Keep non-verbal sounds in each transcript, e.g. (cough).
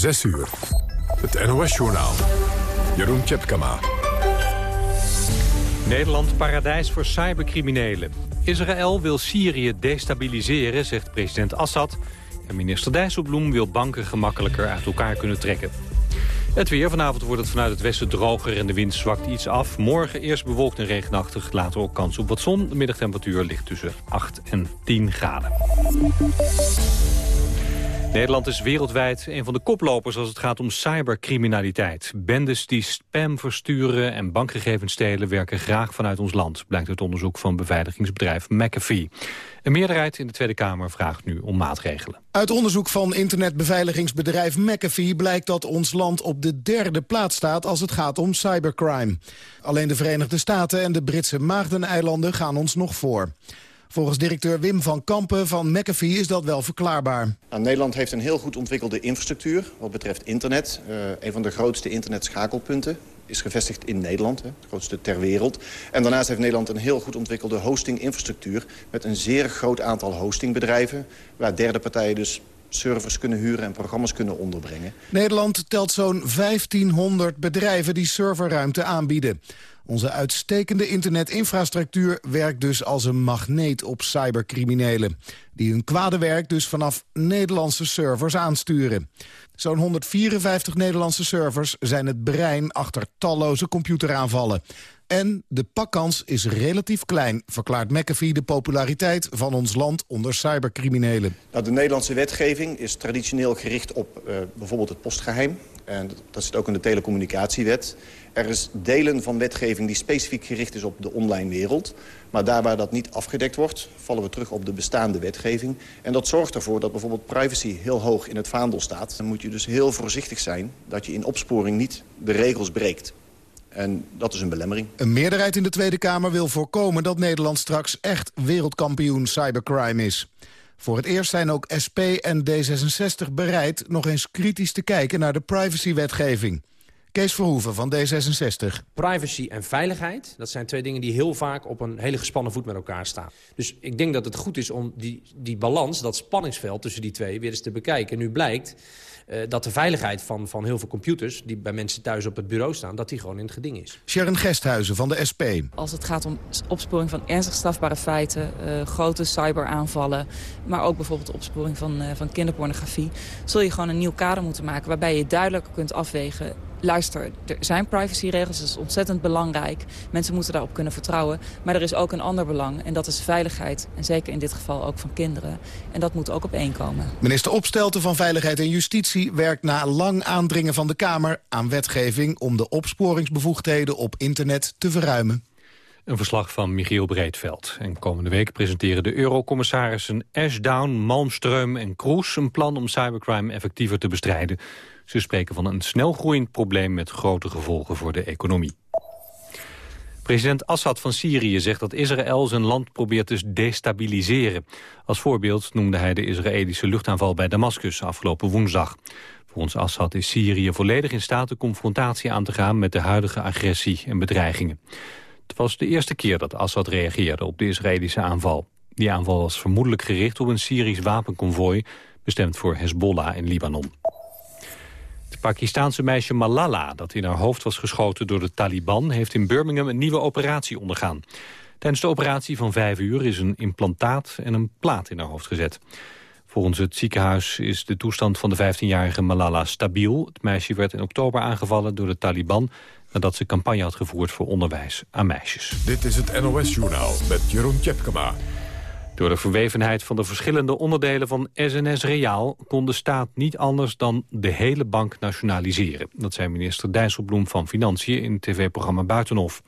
6 uur. Het NOS-journaal. Jeroen Tjepkama. Nederland paradijs voor cybercriminelen. Israël wil Syrië destabiliseren, zegt president Assad. En minister Dijsselbloem wil banken gemakkelijker uit elkaar kunnen trekken. Het weer. Vanavond wordt het vanuit het westen droger en de wind zwakt iets af. Morgen eerst bewolkt en regenachtig, later ook kans op wat zon. De middagtemperatuur ligt tussen 8 en 10 graden. Nederland is wereldwijd een van de koplopers als het gaat om cybercriminaliteit. Bendes die spam versturen en bankgegevens stelen werken graag vanuit ons land, blijkt uit onderzoek van beveiligingsbedrijf McAfee. Een meerderheid in de Tweede Kamer vraagt nu om maatregelen. Uit onderzoek van internetbeveiligingsbedrijf McAfee blijkt dat ons land op de derde plaats staat als het gaat om cybercrime. Alleen de Verenigde Staten en de Britse Maagdeneilanden gaan ons nog voor. Volgens directeur Wim van Kampen van McAfee is dat wel verklaarbaar. Nou, Nederland heeft een heel goed ontwikkelde infrastructuur wat betreft internet. Uh, een van de grootste internetschakelpunten is gevestigd in Nederland, hè, het grootste ter wereld. En daarnaast heeft Nederland een heel goed ontwikkelde hostinginfrastructuur... met een zeer groot aantal hostingbedrijven... waar derde partijen dus servers kunnen huren en programma's kunnen onderbrengen. Nederland telt zo'n 1500 bedrijven die serverruimte aanbieden. Onze uitstekende internetinfrastructuur werkt dus als een magneet op cybercriminelen. Die hun kwade werk dus vanaf Nederlandse servers aansturen. Zo'n 154 Nederlandse servers zijn het brein achter talloze computeraanvallen. En de pakkans is relatief klein, verklaart McAfee de populariteit van ons land onder cybercriminelen. Nou, de Nederlandse wetgeving is traditioneel gericht op uh, bijvoorbeeld het postgeheim. En dat zit ook in de telecommunicatiewet. Er is delen van wetgeving die specifiek gericht is op de online wereld. Maar daar waar dat niet afgedekt wordt, vallen we terug op de bestaande wetgeving. En dat zorgt ervoor dat bijvoorbeeld privacy heel hoog in het vaandel staat. Dan moet je dus heel voorzichtig zijn dat je in opsporing niet de regels breekt. En dat is een belemmering. Een meerderheid in de Tweede Kamer wil voorkomen dat Nederland straks echt wereldkampioen cybercrime is. Voor het eerst zijn ook SP en D66 bereid nog eens kritisch te kijken naar de privacywetgeving. Kees Verhoeven van D66. Privacy en veiligheid, dat zijn twee dingen die heel vaak op een hele gespannen voet met elkaar staan. Dus ik denk dat het goed is om die, die balans, dat spanningsveld tussen die twee weer eens te bekijken. Nu blijkt uh, dat de veiligheid van, van heel veel computers... die bij mensen thuis op het bureau staan, dat die gewoon in het geding is. Sharon Gesthuizen van de SP. Als het gaat om opsporing van ernstig strafbare feiten... Uh, grote cyberaanvallen, maar ook bijvoorbeeld opsporing van, uh, van kinderpornografie... zul je gewoon een nieuw kader moeten maken... waarbij je duidelijk kunt afwegen luister, er zijn privacyregels, dat is ontzettend belangrijk. Mensen moeten daarop kunnen vertrouwen. Maar er is ook een ander belang en dat is veiligheid. En zeker in dit geval ook van kinderen. En dat moet ook op één komen. Minister Opstelten van Veiligheid en Justitie werkt na lang aandringen van de Kamer aan wetgeving om de opsporingsbevoegdheden op internet te verruimen. Een verslag van Michiel Breedveld. En komende week presenteren de eurocommissarissen Ashdown, Malmström en Kroes... een plan om cybercrime effectiever te bestrijden. Ze spreken van een snelgroeiend probleem met grote gevolgen voor de economie. President Assad van Syrië zegt dat Israël zijn land probeert te destabiliseren. Als voorbeeld noemde hij de Israëlische luchtaanval bij Damascus afgelopen woensdag. Volgens Assad is Syrië volledig in staat de confrontatie aan te gaan met de huidige agressie en bedreigingen. Het was de eerste keer dat Assad reageerde op de Israëlische aanval. Die aanval was vermoedelijk gericht op een Syrisch wapenconvooi... bestemd voor Hezbollah in Libanon. Pakistaanse meisje Malala, dat in haar hoofd was geschoten door de Taliban... heeft in Birmingham een nieuwe operatie ondergaan. Tijdens de operatie van vijf uur is een implantaat en een plaat in haar hoofd gezet. Volgens het ziekenhuis is de toestand van de 15-jarige Malala stabiel. Het meisje werd in oktober aangevallen door de Taliban... nadat ze campagne had gevoerd voor onderwijs aan meisjes. Dit is het NOS-journaal met Jeroen Tjepkema. Door de verwevenheid van de verschillende onderdelen van SNS Reaal... kon de staat niet anders dan de hele bank nationaliseren. Dat zei minister Dijsselbloem van Financiën in het tv-programma Buitenhof.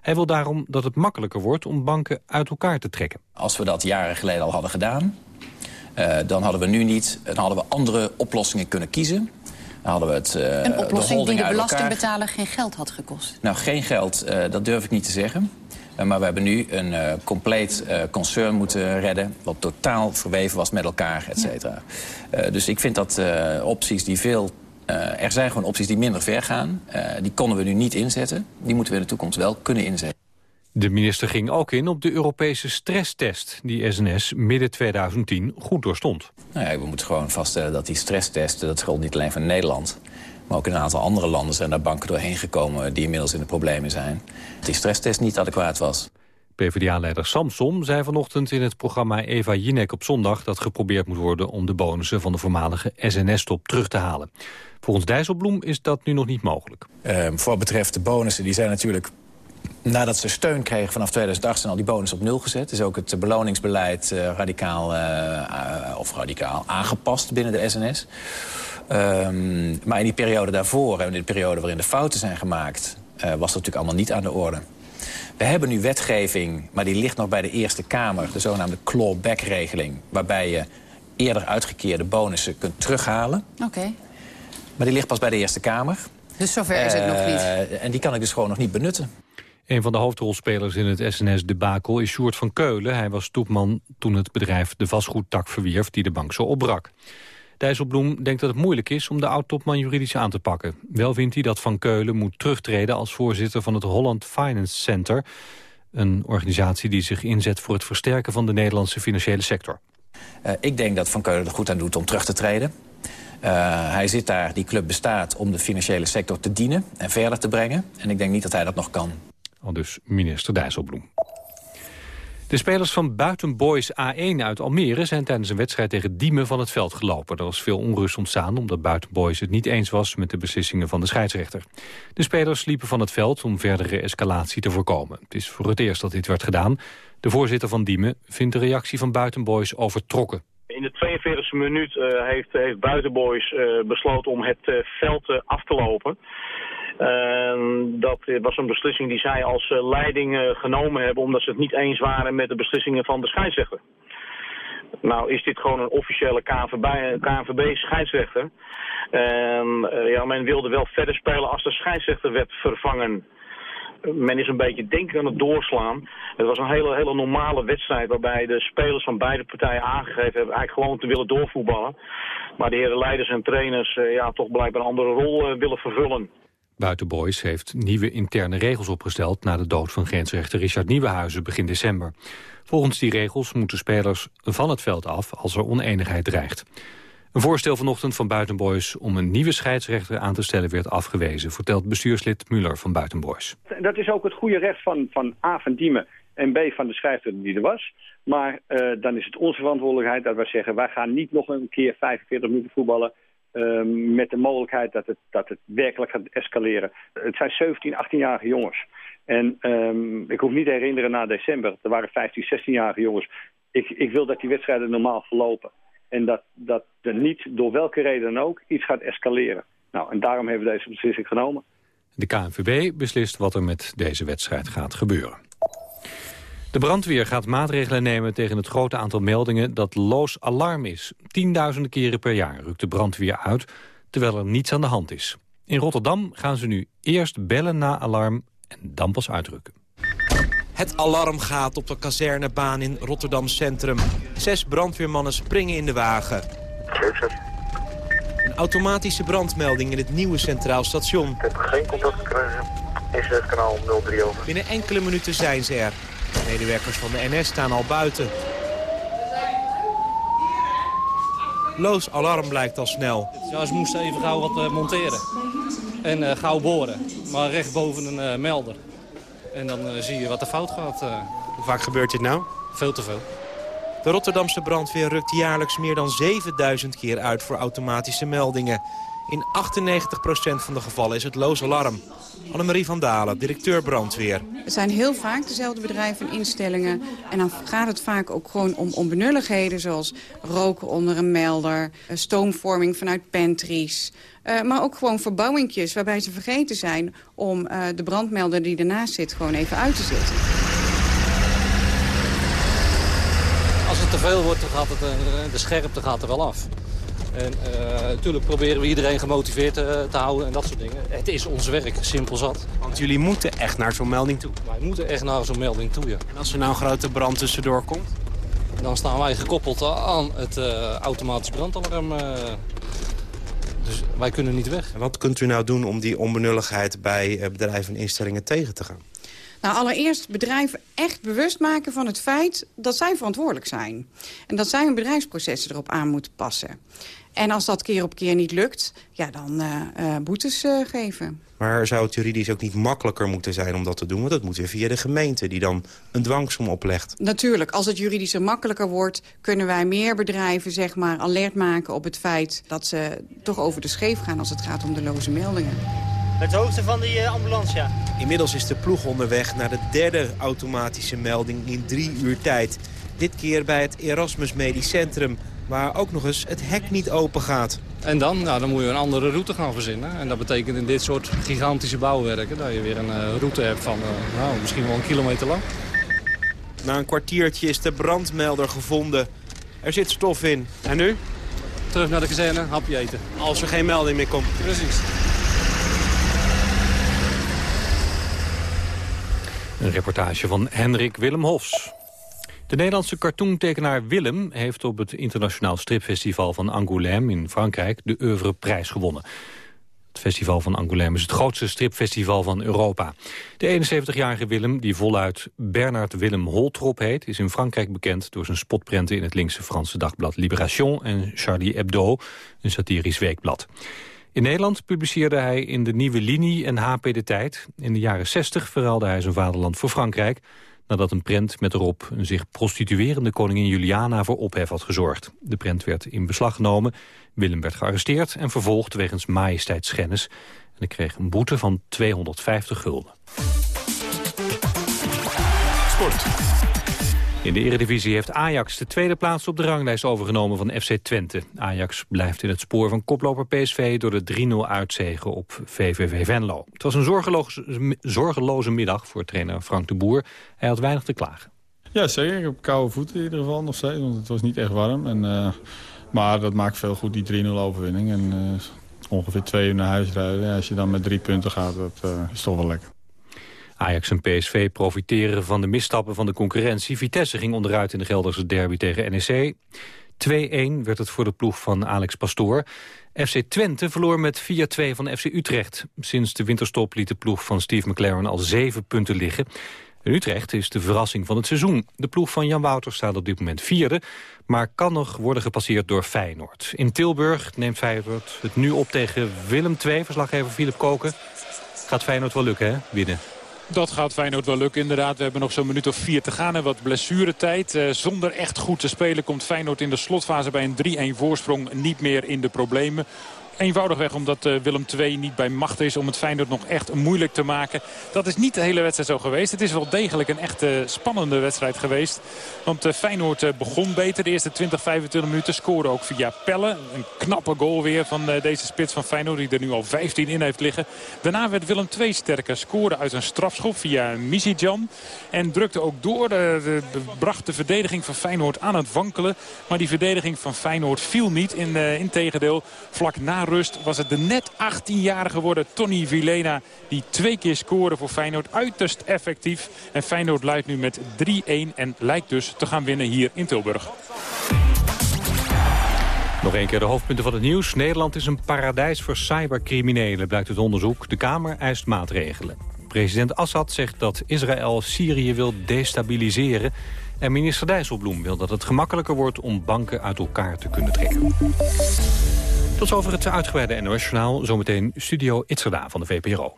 Hij wil daarom dat het makkelijker wordt om banken uit elkaar te trekken. Als we dat jaren geleden al hadden gedaan... Uh, dan hadden we nu niet, dan hadden we andere oplossingen kunnen kiezen. Dan hadden we het, uh, een oplossing de die de belastingbetaler geen geld had gekost? Nou, geen geld, uh, dat durf ik niet te zeggen. Uh, maar we hebben nu een uh, compleet uh, concern moeten redden... wat totaal verweven was met elkaar, et cetera. Ja. dus ik vind dat opties die veel... er zijn gewoon opties die minder ver gaan. die konden we nu niet inzetten. Die moeten we in de toekomst wel kunnen inzetten. De minister ging ook in op de Europese stresstest... die SNS midden 2010 goed doorstond. Nou ja, we moeten gewoon vaststellen dat die stresstesten... dat geldt niet alleen voor Nederland... maar ook in een aantal andere landen zijn daar banken doorheen gekomen... die inmiddels in de problemen zijn. Dat die stresstest niet adequaat was. PvdA-leider Samsom zei vanochtend in het programma Eva Jinek op zondag... dat geprobeerd moet worden om de bonussen van de voormalige SNS-top terug te halen. Volgens Dijsselbloem is dat nu nog niet mogelijk. Uh, voor wat betreft de bonussen, die zijn natuurlijk Nadat ze steun kregen vanaf 2008 zijn al die bonus op nul gezet. Is ook het beloningsbeleid uh, radicaal, uh, of radicaal aangepast binnen de SNS. Um, maar in die periode daarvoor, en in de periode waarin de fouten zijn gemaakt... Uh, was dat natuurlijk allemaal niet aan de orde. We hebben nu wetgeving, maar die ligt nog bij de Eerste Kamer. De zogenaamde clawback-regeling. Waarbij je eerder uitgekeerde bonussen kunt terughalen. Oké. Okay. Maar die ligt pas bij de Eerste Kamer. Dus zover is het nog niet? En die kan ik dus gewoon nog niet benutten. Een van de hoofdrolspelers in het SNS-debakel is Sjoerd van Keulen. Hij was toepman toen het bedrijf de vastgoedtak verwierf die de bank zo opbrak. Dijsselbloem denkt dat het moeilijk is om de oud-topman juridisch aan te pakken. Wel vindt hij dat Van Keulen moet terugtreden als voorzitter van het Holland Finance Center. Een organisatie die zich inzet voor het versterken van de Nederlandse financiële sector. Uh, ik denk dat Van Keulen er goed aan doet om terug te treden. Uh, hij zit daar, die club bestaat om de financiële sector te dienen en verder te brengen. En ik denk niet dat hij dat nog kan. Al dus minister Dijsselbloem. De spelers van Buitenboys A1 uit Almere zijn tijdens een wedstrijd tegen Diemen van het veld gelopen. Er was veel onrust ontstaan omdat Buitenboys het niet eens was met de beslissingen van de scheidsrechter. De spelers liepen van het veld om verdere escalatie te voorkomen. Het is voor het eerst dat dit werd gedaan. De voorzitter van Diemen vindt de reactie van Buitenboys overtrokken. In de 42e minuut uh, heeft, heeft Buitenboys uh, besloten om het uh, veld af te lopen. Uh, dat was een beslissing die zij als uh, leiding uh, genomen hebben... omdat ze het niet eens waren met de beslissingen van de scheidsrechter. Nou is dit gewoon een officiële KNVB-scheidsrechter. KNVB ja, men wilde wel verder spelen als de scheidsrechter werd vervangen. Men is een beetje denken aan het doorslaan. Het was een hele, hele normale wedstrijd waarbij de spelers van beide partijen aangegeven hebben eigenlijk gewoon te willen doorvoetballen. Maar de heren leiders en trainers ja, toch blijkbaar een andere rol willen vervullen. Buitenboys heeft nieuwe interne regels opgesteld... na de dood van grensrechter Richard Nieuwenhuizen begin december. Volgens die regels moeten spelers van het veld af als er oneenigheid dreigt. Een voorstel vanochtend van Buitenboys om een nieuwe scheidsrechter aan te stellen werd afgewezen, vertelt bestuurslid Muller van Buitenboys. Dat is ook het goede recht van, van A van Diemen en B van de scheidsrechter die er was. Maar uh, dan is het onze verantwoordelijkheid dat wij zeggen, wij gaan niet nog een keer 45 minuten voetballen Um, met de mogelijkheid dat het, dat het werkelijk gaat escaleren. Het zijn 17, 18-jarige jongens. En um, ik hoef niet te herinneren na december. Er waren 15, 16-jarige jongens. Ik, ik wil dat die wedstrijden normaal verlopen. En dat, dat er niet, door welke reden dan ook, iets gaat escaleren. Nou, en daarom hebben we deze beslissing genomen. De KNVB beslist wat er met deze wedstrijd gaat gebeuren. De brandweer gaat maatregelen nemen tegen het grote aantal meldingen dat loos alarm is. Tienduizenden keren per jaar rukt de brandweer uit, terwijl er niets aan de hand is. In Rotterdam gaan ze nu eerst bellen na alarm en dan pas uitrukken. Het alarm gaat op de kazernebaan in Rotterdam Centrum. Zes brandweermannen springen in de wagen. Een automatische brandmelding in het nieuwe Centraal Station. Ik heb geen contact gekregen. Is kanaal 03 over. Binnen enkele minuten zijn ze er. Medewerkers van de NS staan al buiten. Loos alarm blijkt al snel. Ja, ze moesten even gauw wat uh, monteren. En uh, gauw boren. Maar recht boven een uh, melder. En dan zie je wat er fout gaat. Hoe vaak gebeurt dit nou? Veel te veel. De Rotterdamse brandweer rukt jaarlijks meer dan 7000 keer uit voor automatische meldingen. In 98% van de gevallen is het loos alarm. Annemarie van Dalen, directeur brandweer. Het zijn heel vaak dezelfde bedrijven en instellingen. En dan gaat het vaak ook gewoon om onbenulligheden... zoals roken onder een melder, eh, stoomvorming vanuit pantries... Uh, maar ook gewoon verbouwingjes waarbij ze vergeten zijn... om uh, de brandmelder die ernaast zit gewoon even uit te zetten. Als het te veel wordt, dan gaat het, de scherpte gaat er wel af. En natuurlijk proberen we iedereen gemotiveerd uh, te houden en dat soort dingen. Het is ons werk, simpel zat. Want jullie moeten echt naar zo'n melding toe? Wij moeten echt naar zo'n melding toe, ja. En als er nou een grote brand tussendoor komt? Dan staan wij gekoppeld aan het uh, automatisch brandalarm. dus wij kunnen niet weg. En wat kunt u nou doen om die onbenulligheid bij bedrijven en instellingen tegen te gaan? Nou, allereerst bedrijven echt bewust maken van het feit dat zij verantwoordelijk zijn. En dat zij hun bedrijfsprocessen erop aan moeten passen. En als dat keer op keer niet lukt, ja, dan uh, uh, boetes uh, geven. Maar zou het juridisch ook niet makkelijker moeten zijn om dat te doen? Want dat moet weer via de gemeente die dan een dwangsom oplegt. Natuurlijk, als het juridischer makkelijker wordt... kunnen wij meer bedrijven zeg maar, alert maken op het feit... dat ze toch over de scheef gaan als het gaat om de loze meldingen. Het hoogste van die ambulance, ja. Inmiddels is de ploeg onderweg naar de derde automatische melding in drie uur tijd. Dit keer bij het Erasmus Medisch Centrum waar ook nog eens het hek niet open gaat. En dan? Nou, dan moet je een andere route gaan verzinnen. En dat betekent in dit soort gigantische bouwwerken... dat je weer een uh, route hebt van uh, nou, misschien wel een kilometer lang. Na een kwartiertje is de brandmelder gevonden. Er zit stof in. En nu? Terug naar de kazerne, hapje eten. Als er geen melding meer komt. Precies. Een reportage van Hendrik Willem Hofs. De Nederlandse cartoontekenaar Willem heeft op het internationaal stripfestival van Angoulême in Frankrijk de Oeuvreprijs gewonnen. Het festival van Angoulême is het grootste stripfestival van Europa. De 71-jarige Willem, die voluit Bernard Willem Holtrop heet... is in Frankrijk bekend door zijn spotprenten in het linkse Franse dagblad Libération... en Charlie Hebdo, een satirisch weekblad. In Nederland publiceerde hij in de Nieuwe Linie en HP De Tijd. In de jaren 60 verruilde hij zijn vaderland voor Frankrijk nadat een prent met erop een zich prostituerende koningin Juliana voor ophef had gezorgd. De prent werd in beslag genomen, Willem werd gearresteerd en vervolgd wegens majesteitsschennis. En hij kreeg een boete van 250 gulden. Sport. In de Eredivisie heeft Ajax de tweede plaats op de ranglijst overgenomen van FC Twente. Ajax blijft in het spoor van koploper PSV door de 3-0 uitzegen op VVV Venlo. Het was een zorgeloze, zorgeloze middag voor trainer Frank de Boer. Hij had weinig te klagen. Ja, zeker. Heb koude voeten in ieder geval nog steeds, want het was niet echt warm. En, uh, maar dat maakt veel goed, die 3-0 overwinning. En uh, ongeveer twee uur naar huis rijden. Ja, als je dan met drie punten gaat, dat uh, is toch wel lekker. Ajax en PSV profiteren van de misstappen van de concurrentie. Vitesse ging onderuit in de Gelderse derby tegen NEC. 2-1 werd het voor de ploeg van Alex Pastoor. FC Twente verloor met 4-2 van FC Utrecht. Sinds de winterstop liet de ploeg van Steve McLaren al zeven punten liggen. Utrecht is de verrassing van het seizoen. De ploeg van Jan Wouters staat op dit moment vierde... maar kan nog worden gepasseerd door Feyenoord. In Tilburg neemt Feyenoord het nu op tegen Willem II. Verslaggever Philip Koken. Gaat Feyenoord wel lukken, hè? Winnen. Dat gaat Feyenoord wel lukken inderdaad. We hebben nog zo'n minuut of vier te gaan en wat blessuretijd. Uh, zonder echt goed te spelen komt Feyenoord in de slotfase bij een 3-1 voorsprong niet meer in de problemen. Eenvoudigweg omdat uh, Willem II niet bij macht is om het Feyenoord nog echt moeilijk te maken. Dat is niet de hele wedstrijd zo geweest. Het is wel degelijk een echt spannende wedstrijd geweest. Want uh, Feyenoord uh, begon beter. De eerste 20, 25 minuten scoorde ook via Pelle. Een knappe goal weer van deze spits van Feyenoord die er nu al 15 in heeft liggen. Daarna werd Willem II sterker. Scoorde uit een strafschop via Misijan. En drukte ook door. De, bracht de verdediging van Feyenoord aan het wankelen. Maar die verdediging van Feyenoord viel niet. In, in tegendeel vlak na rust was het de net 18-jarige geworden Tony Vilena... die twee keer scoorde voor Feyenoord. Uiterst effectief. En Feyenoord leidt nu met 3-1 en lijkt dus te gaan winnen hier in Tilburg. Nog een keer de hoofdpunten van het nieuws. Nederland is een paradijs voor cybercriminelen, blijkt het onderzoek. De Kamer eist maatregelen. President Assad zegt dat Israël Syrië wil destabiliseren. En minister Dijsselbloem wil dat het gemakkelijker wordt om banken uit elkaar te kunnen trekken. Tot zover het uitgebreide NOS-journaal. Zometeen Studio Itzerda van de VPRO.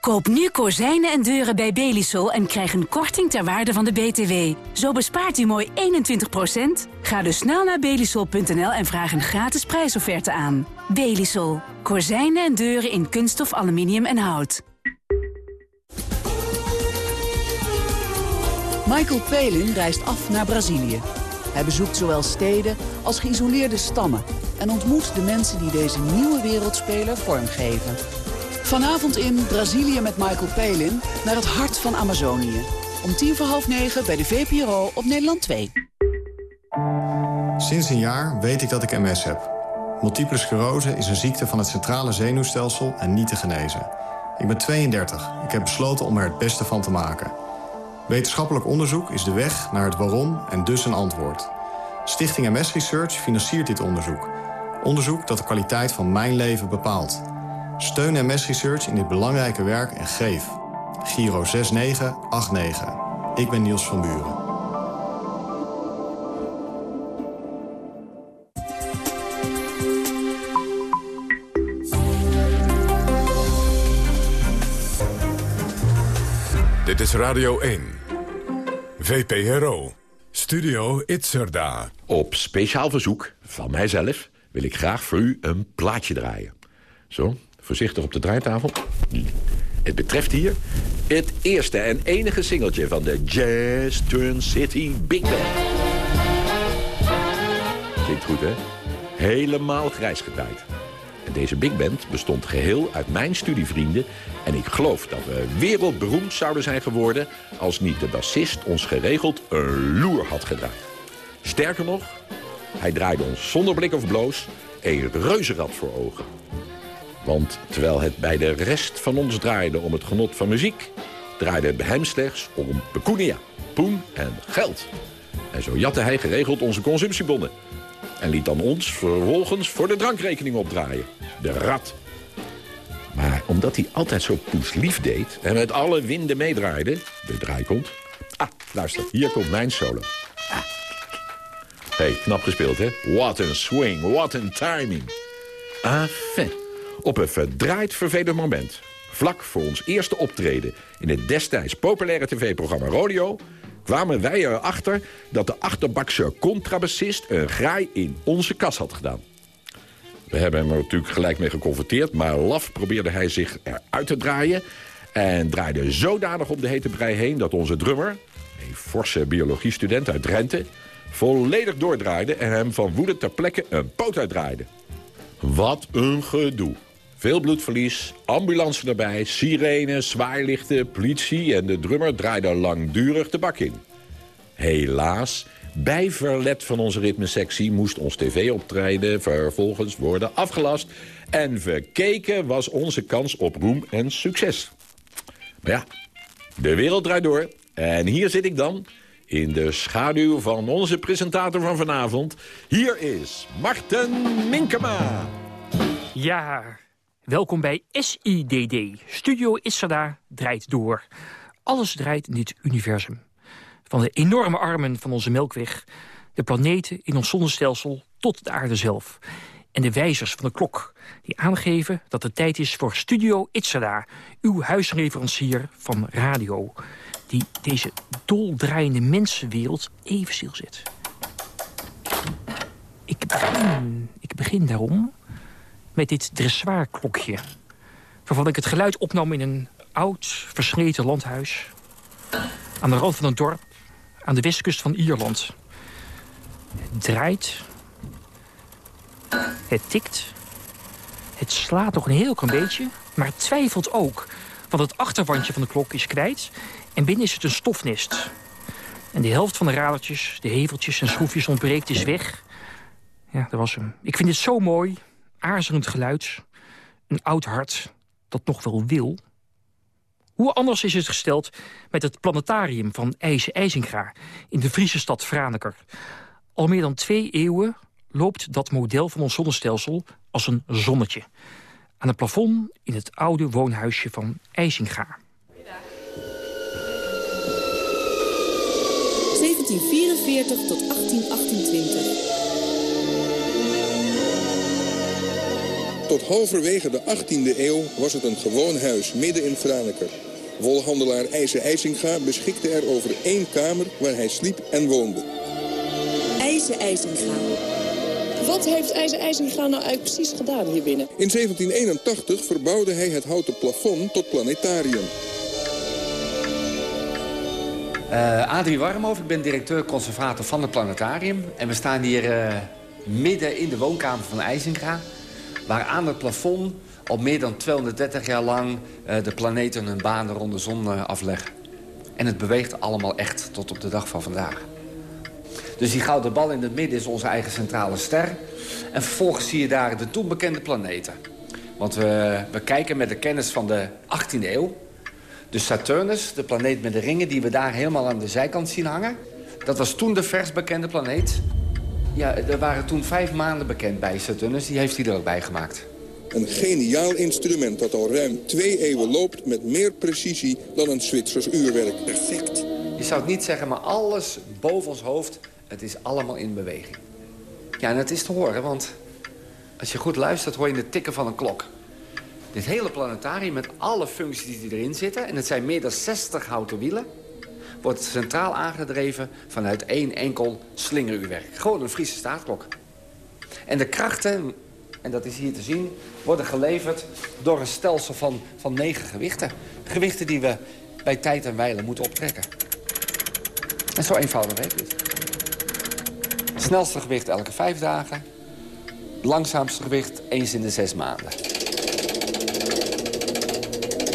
Koop nu kozijnen en deuren bij Belisol en krijg een korting ter waarde van de BTW. Zo bespaart u mooi 21% Ga dus snel naar belisol.nl en vraag een gratis prijsofferte aan. Belisol. Kozijnen en deuren in kunststof, aluminium en hout. Michael Palin reist af naar Brazilië. Hij bezoekt zowel steden als geïsoleerde stammen... en ontmoet de mensen die deze nieuwe wereldspeler vormgeven. Vanavond in Brazilië met Michael Palin naar het hart van Amazonië. Om tien voor half negen bij de VPRO op Nederland 2. Sinds een jaar weet ik dat ik MS heb. Multiple sclerose is een ziekte van het centrale zenuwstelsel en niet te genezen. Ik ben 32. Ik heb besloten om er het beste van te maken... Wetenschappelijk onderzoek is de weg naar het waarom en dus een antwoord. Stichting MS Research financiert dit onderzoek. Onderzoek dat de kwaliteit van mijn leven bepaalt. Steun MS Research in dit belangrijke werk en geef. Giro 6989. Ik ben Niels van Buren. Dit is Radio 1. VPRO. Studio Itzerda. Op speciaal verzoek van mijzelf wil ik graag voor u een plaatje draaien. Zo, voorzichtig op de draaitafel. Het betreft hier het eerste en enige singeltje van de Jazz Turn City Big Band. Klinkt goed, hè? Helemaal grijs. Deze big band bestond geheel uit mijn studievrienden... en ik geloof dat we wereldberoemd zouden zijn geworden... als niet de bassist ons geregeld een loer had gedraaid. Sterker nog, hij draaide ons zonder blik of bloos een reuzenrad voor ogen. Want terwijl het bij de rest van ons draaide om het genot van muziek... draaide het bij hem slechts om pecunia, poen en geld. En zo jatte hij geregeld onze consumptiebonnen. En liet dan ons vervolgens voor de drankrekening opdraaien. De rat. Maar omdat hij altijd zo poeslief deed en met alle winden meedraaide... de draai komt... Ah, luister, hier komt mijn solo. Ah. hey, knap gespeeld, hè? What een swing, what een timing. Ah, vet. Op een verdraaid vervelend moment. Vlak voor ons eerste optreden in het destijds populaire tv-programma Rodeo... kwamen wij erachter dat de achterbakse contrabassist een graai in onze kas had gedaan. We hebben hem er natuurlijk gelijk mee geconfronteerd... maar laf probeerde hij zich eruit te draaien... en draaide zodanig om de hete brei heen dat onze drummer... een forse biologiestudent uit Drenthe... volledig doordraaide en hem van woede ter plekke een poot uitdraaide. Wat een gedoe. Veel bloedverlies, ambulance erbij, sirene, zwaailichten, politie... en de drummer draaide langdurig de bak in. Helaas, bij verlet van onze ritmesectie moest ons tv-optreden vervolgens worden afgelast... en verkeken was onze kans op roem en succes. Maar ja, de wereld draait door en hier zit ik dan... in de schaduw van onze presentator van vanavond. Hier is Marten Minkema. Ja, welkom bij SIDD. Studio Itzada draait door. Alles draait in dit universum. Van de enorme armen van onze melkweg... de planeten in ons zonnestelsel tot de aarde zelf. En de wijzers van de klok die aangeven dat het tijd is voor Studio Itzada... uw huisleverancier van radio... die deze doldraaiende mensenwereld even stilzet. Ik begin, ik begin daarom met dit dressoirklokje... waarvan ik het geluid opnam in een oud, versleten landhuis... aan de rand van een dorp aan de westkust van Ierland. Het draait. Het tikt. Het slaat nog een heel klein beetje, maar het twijfelt ook. Want het achterwandje van de klok is kwijt en binnen is het een stofnest. En de helft van de radertjes, de heveltjes en schroefjes ontbreekt is weg. Ja, dat was hem. Ik vind het zo mooi, aarzelend geluid. Een oud hart dat nog wel wil... Hoe anders is het gesteld met het planetarium van IJse IJzinga... in de Friese stad Franeker. Al meer dan twee eeuwen loopt dat model van ons zonnestelsel als een zonnetje. Aan het plafond in het oude woonhuisje van IJzinga. 1744 tot 1828. Tot halverwege de 18e eeuw was het een gewoon huis midden in Franeker. Wolhandelaar IJzer IJsinga beschikte er over één kamer waar hij sliep en woonde. IJzer IJsinga. Wat heeft IJzer IJsinga nou eigenlijk precies gedaan hier binnen? In 1781 verbouwde hij het houten plafond tot planetarium. Uh, Adrie Warmhoff, ik ben directeur-conservator van het planetarium. En we staan hier uh, midden in de woonkamer van IJzinga... waar aan het plafond al meer dan 230 jaar lang uh, de planeten hun banen rond de zon uh, afleggen. En het beweegt allemaal echt tot op de dag van vandaag. Dus die gouden bal in het midden is onze eigen centrale ster. En vervolgens zie je daar de toen bekende planeten. Want we, we kijken met de kennis van de 18e eeuw. Dus Saturnus, de planeet met de ringen die we daar helemaal aan de zijkant zien hangen. Dat was toen de vers bekende planeet. Ja, er waren toen vijf maanden bekend bij Saturnus. Die heeft hij er ook bij gemaakt. Een geniaal instrument dat al ruim twee eeuwen loopt met meer precisie dan een Zwitsers uurwerk. Perfect. Je zou het niet zeggen, maar alles boven ons hoofd, het is allemaal in beweging. Ja, en het is te horen, want als je goed luistert hoor je de tikken van een klok. Dit hele planetarium met alle functies die erin zitten... en het zijn meer dan 60 houten wielen... wordt centraal aangedreven vanuit één enkel slingeruurwerk. Gewoon een Friese staatklok. En de krachten, en dat is hier te zien... worden geleverd door een stelsel van, van negen gewichten. Gewichten die we bij tijd en wijle moeten optrekken. En zo eenvoudig werkt dit. Snelste gewicht elke vijf dagen. Langzaamste gewicht eens in de zes maanden.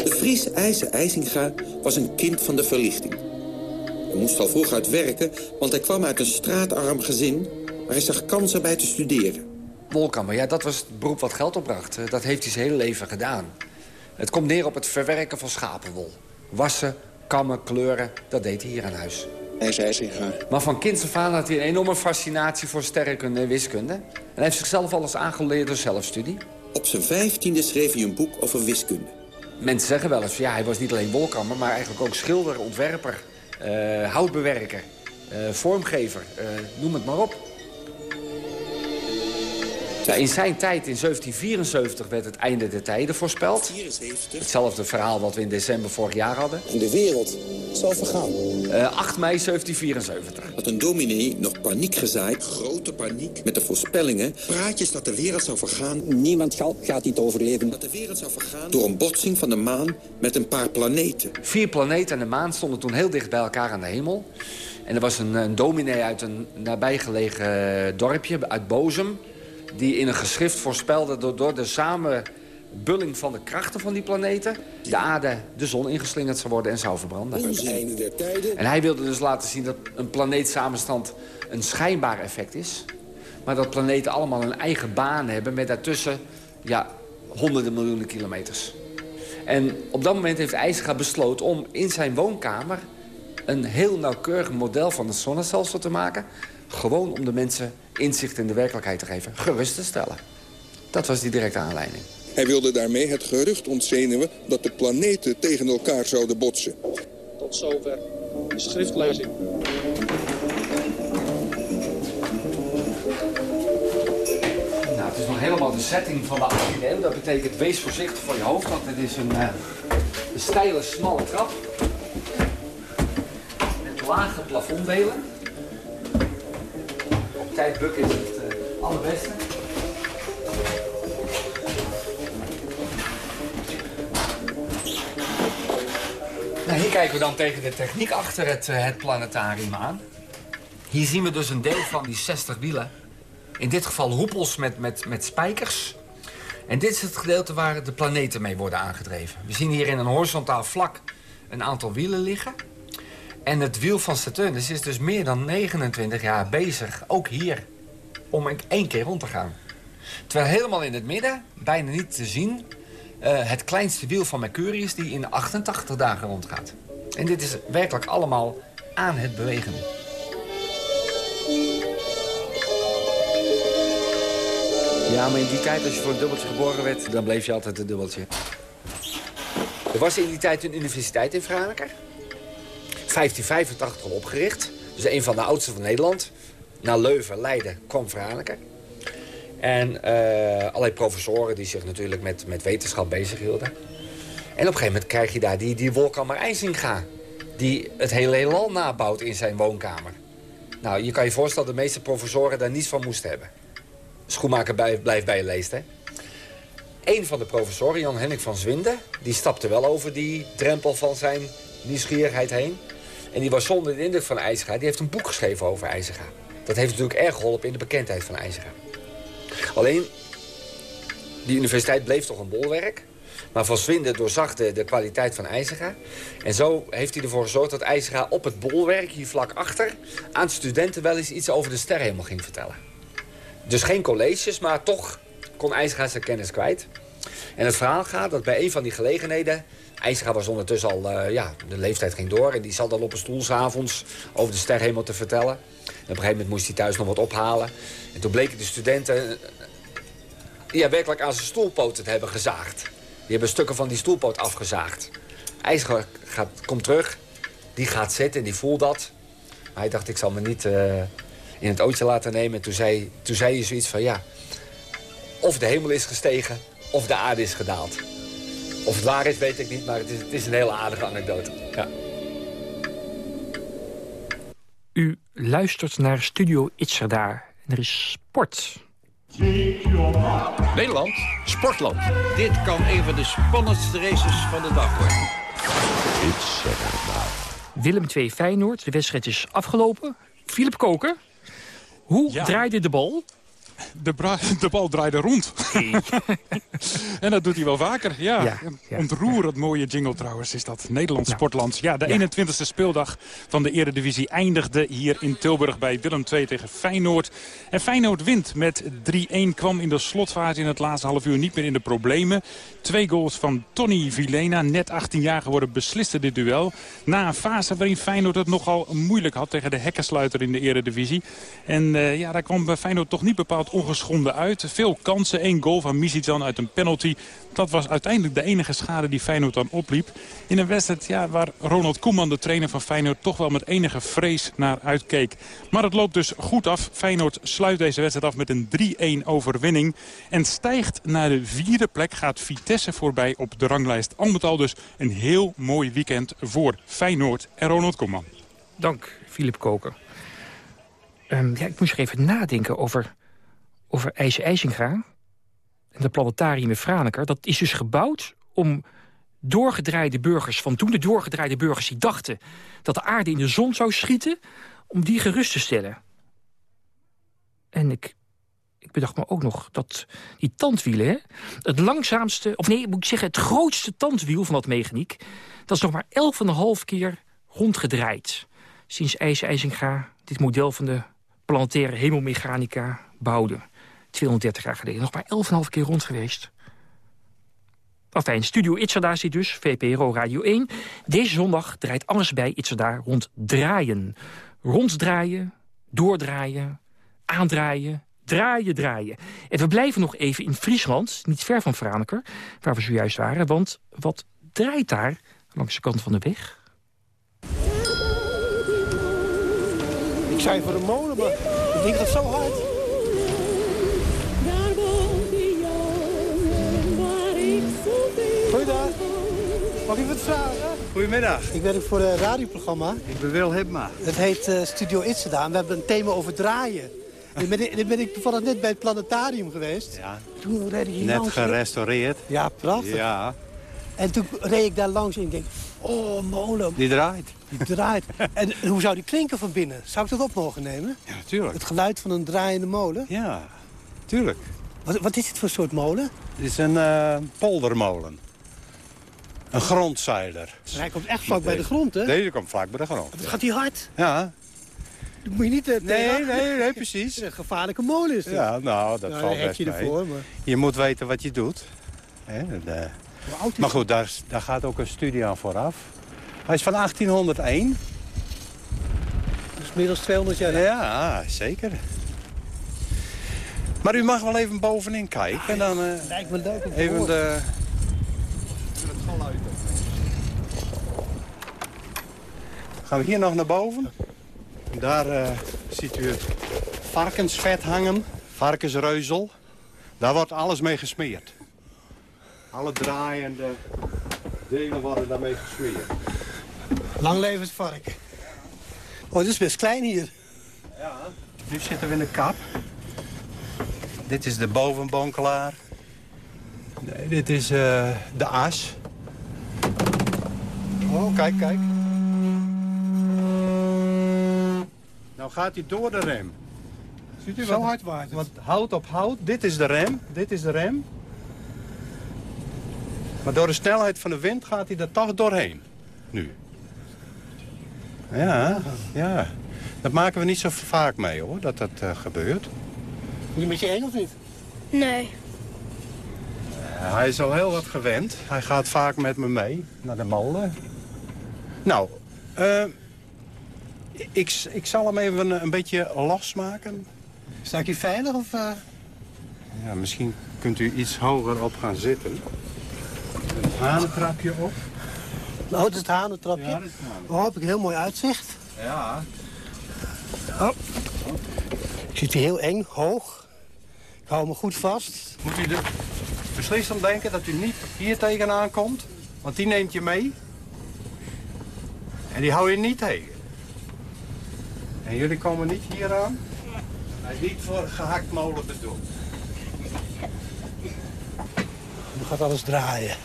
De Fries IJzer IJsinga was een kind van de verlichting. Hij moest al vroeg uit werken, want hij kwam uit een straatarm gezin... maar hij zag kans erbij te studeren. Wolkammer, ja, dat was het beroep wat geld opbracht. Eh, Dat heeft hij zijn hele leven gedaan. Het komt neer op het verwerken van schapenwol. Wassen, kammen, kleuren, dat deed hij hier aan huis. IJzer IJsinga. Maar van kinds af aan had hij een enorme fascinatie voor sterrenkunde en wiskunde. En hij heeft zichzelf alles aangeleerd door zelfstudie. Op zijn vijftiende schreef hij een boek over wiskunde. Mensen zeggen wel eens, ja, hij was niet alleen wolkammer... maar eigenlijk ook schilder, ontwerper, eh, houtbewerker, eh, vormgever, eh, noem het maar op. Ja, in zijn tijd, in 1774, werd het einde der tijden voorspeld. 74. Hetzelfde verhaal wat we in december vorig jaar hadden. En de wereld zal vergaan. Eh, 8 mei 1774. Had een dominee nog paniek gezaaid, grote paniek, met de voorspellingen. Praatjes dat de wereld zou vergaan. Niemand gaat niet overleven. Dat de wereld zou vergaan door een botsing van de maan met een paar planeten. Vier planeten en de maan stonden toen heel dicht bij elkaar aan de hemel. En er was een, een dominee uit een nabijgelegen eh, dorpje, uit Bozem... die in een geschrift voorspelde dat door de samenbulling van de krachten van die planeten... de aarde de zon ingeslingerd zou worden en zou verbranden. Der tijden. En hij wilde dus laten zien dat een planeetsamenstand een schijnbaar effect is. Maar dat planeten allemaal een eigen baan hebben met daartussen ja, honderden miljoenen kilometers. En op dat moment heeft IJzega besloten om in zijn woonkamer... een heel nauwkeurig model van het zonnestelsel te maken. Gewoon om de mensen inzicht in de werkelijkheid te geven. Gerust te stellen. Dat was die directe aanleiding. Hij wilde daarmee het gerucht ontzenuwen dat de planeten tegen elkaar zouden botsen. Tot zover de schriftlezing. Nou, het is nog helemaal de setting van de 18e eeuw. Dat betekent wees voorzichtig voor je hoofd, want het is een, eh, een steile, smalle trap. Met lage plafonddelen. Op tijd bukken is het eh, allerbeste. Nou, hier kijken we dan tegen de techniek achter het, eh, het planetarium aan. Hier zien we dus een deel van die 60 wielen. In dit geval hoepels met, met, met spijkers. En dit is het gedeelte waar de planeten mee worden aangedreven. We zien hier in een horizontaal vlak een aantal wielen liggen. En het wiel van Saturnus is dus meer dan 29 jaar bezig, ook hier, om één keer rond te gaan. Terwijl helemaal in het midden, bijna niet te zien, eh, het kleinste wiel van Mercurius die in 88 dagen rondgaat. En dit is werkelijk allemaal aan het bewegen. Ja, maar in die tijd, als je voor een dubbeltje geboren werd... dan bleef je altijd een dubbeltje. Er was in die tijd een universiteit in Franeker. 1585 al opgericht. Dus een van de oudste van Nederland. Na Leuven, Leiden, kwam Franeker. En eh, allerlei professoren die zich natuurlijk met, met wetenschap bezighielden. En op een gegeven moment krijg je daar die, die Wolkammer IJsinga... die het hele heelal nabouwt in zijn woonkamer. Nou, je kan je voorstellen dat de meeste professoren daar niets van moesten hebben. Schoenmaker bij, blijft bij je leest, hè? Een van de professoren, Jan Henrik van Zwinden... die stapte wel over die drempel van zijn nieuwsgierigheid heen. En die was zonder de indruk van IJzega. Die heeft een boek geschreven over IJzega. Dat heeft natuurlijk erg geholpen in de bekendheid van IJzega. Alleen, die universiteit bleef toch een bolwerk. Maar Van Zwinden doorzag de, de kwaliteit van IJzega. En zo heeft hij ervoor gezorgd dat IJzega op het bolwerk, hier vlak achter... aan studenten wel eens iets over de sterrenhemel ging vertellen. Dus geen colleges, maar toch kon IJzega zijn kennis kwijt. En het verhaal gaat dat bij een van die gelegenheden... IJzega was ondertussen al, eh, ja, de leeftijd ging door... en die zat al op een stoel s'avonds over de sterrenhemel te vertellen. En op een gegeven moment moest hij thuis nog wat ophalen. En toen bleken de studenten ja, werkelijk aan zijn stoelpoten hebben gezaagd. Die hebben stukken van die stoelpoot afgezaagd. IJzer gaat, komt terug, die gaat zitten en die voelt dat. Maar hij dacht, ik zal me niet uh, in het ootje laten nemen. En toen zei, toen zei hij zoiets van, ja... of de hemel is gestegen, of de aarde is gedaald. Of het waar is, weet ik niet, maar het is, het is een hele aardige anekdote. Ja. U luistert naar Studio Itzerda. En er is sport. Nederland, sportland. Dit kan een van de spannendste races van de dag worden. Itzerda. Willem 2 Feyenoord. De wedstrijd is afgelopen. Philip Koker. Hoe draaide de bal? De, (laughs) de, bal draaide rond. (laughs) en dat doet hij wel vaker. Ja, ja, ontroerend mooie jingle trouwens is dat. Nederlands Sportland. Ja, de 21ste speeldag van de Eredivisie eindigde hier in Tilburg bij Willem II tegen Feyenoord. En Feyenoord wint met 3-1. Kwam in de slotfase in het laatste half uur niet meer in de problemen. Twee goals van Tony Vilena, net 18 jaar geworden, besliste dit duel. Na een fase waarin Feyenoord het nogal moeilijk had tegen de hekkensluiter in de Eredivisie. En uh, ja, daar kwam Feyenoord toch niet bepaald ongeschonden uit. Veel kansen, één goal van Misicjan uit een penalty. Dat was uiteindelijk de enige schade die Feyenoord dan opliep. In een wedstrijd ja, waar Ronald Koeman, de trainer van Feyenoord... toch wel met enige vrees naar uitkeek. Maar het loopt dus goed af. Feyenoord sluit deze wedstrijd af met een 3-1 overwinning. En stijgt naar de vierde plek, gaat Vitesse voorbij op de ranglijst. Al met al dus een heel mooi weekend voor Feyenoord en Ronald Koeman. Dank, Filip Koker. Um, ja, ik moest even nadenken over over IJzer IJsinga en de planetarium in Franeker. Dat is dus gebouwd om doorgedraaide burgers van toen, de doorgedraaide burgers die dachten dat de aarde in de zon zou schieten, om die gerust te stellen. En ik, ik bedacht me ook nog dat die tandwielen, het langzaamste, of nee, moet ik zeggen, het grootste tandwiel van dat mechaniek, dat is nog maar 11,5 keer rondgedraaid. Sinds IJzer IJsinga dit model van de planetaire hemelmechanica bouwde. 230 jaar geleden. Nog maar 11,5 keer rond geweest. Enfin, Studio Itzerda zit dus, VPRO Radio 1. Deze zondag draait alles bij Itzerda rond draaien. Ronddraaien, doordraaien, aandraaien, draaien, draaien. En we blijven nog even in Friesland, niet ver van Franeker... waar we zojuist waren, want wat draait daar langs de kant van de weg? Ik zei voor de molen, maar ik denk dat zo hard. Goeiedag. Mag ik wat vragen? Goedemiddag. Ik werk voor een radioprogramma. Ik ben Wil Hipma. Het heet uh, Studio Itzeda. We hebben een thema over draaien. Dit ben, ik, ben ik toevallig net bij het planetarium geweest. Ja. Toen reed ik hier Net langs. gerestaureerd. Ja, prachtig. Ja. En toen reed ik daar langs en ik denk, oh, molen. Die draait. Die draait. (laughs) en hoe zou die klinken van binnen? Zou ik dat op mogen nemen? Ja, natuurlijk. Het geluid van een draaiende molen? Ja, tuurlijk. Wat, wat is het voor soort molen? Het is een uh, poldermolen. Een grondzeiler. hij komt echt vlak bij de grond, hè? Deze komt vlak bij de grond. Dat gaat hij hard? Ja. Dat moet je niet uh, nee, nee, nee, precies. (laughs) Een gevaarlijke molen is het. Ja, nou, dat nou, valt best je mee. Ervoor, maar... Je moet weten wat je doet. Hè, de... Maar goed, daar, daar gaat ook een studie aan vooraf. Hij is van 1801. Dus meer dan 200 jaar. Ja, zeker. Maar u mag wel even bovenin kijken. en dan uh, Lijkt me leuk even de... Gaan we hier nog naar boven. Daar uh, ziet u het varkensvet hangen. Varkensreuzel. Daar wordt alles mee gesmeerd. Alle draaiende delen worden daarmee gesmeerd. Lang leven het vark. Oh, dit is best klein hier. Ja, nu zitten we in de kap. Dit is de bovenbonkelaar. Nee, dit is uh, de as. Oh, kijk, kijk. Nou gaat hij door de rem. Ziet u Zo wat? hard waait het. Want hout op hout, dit is de rem, dit is de rem. Maar door de snelheid van de wind gaat hij er toch doorheen. Nu. Ja, ja. Dat maken we niet zo vaak mee hoor, dat dat uh, gebeurt. Moet je met je eng of niet? Nee. Hij is al heel wat gewend. Hij gaat vaak met me mee naar de molen. Nou, uh, ik, ik zal hem even een, een beetje losmaken. Sta ik hier veilig of... Ja, misschien kunt u iets hoger op gaan zitten. Een hanentrapje op. Oh, dat is het hanentrapje. Ja, dat is het hanentrapje. Oh, heb ik een heel mooi uitzicht. Ja. Oh. Ik zit hier heel eng, hoog. Ik hou me goed vast. Moet u er beslist om denken dat u niet hier tegenaan komt? Want die neemt je mee. En die hou je niet tegen. En jullie komen niet hier aan? Hij is niet voor gehaktmolen bedoeld. Nu gaat alles draaien.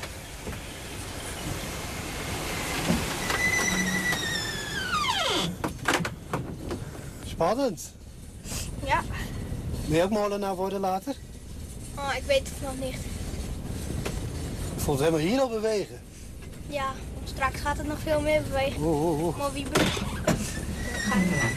Spannend. Ja, Wil je ook molenaar worden later? oh, ik weet het nog niet. Ik het helemaal hier al bewegen. Ja, straks gaat het nog veel meer bewegen. Oeh, oeh, oeh. Maar wie be- Ga ik.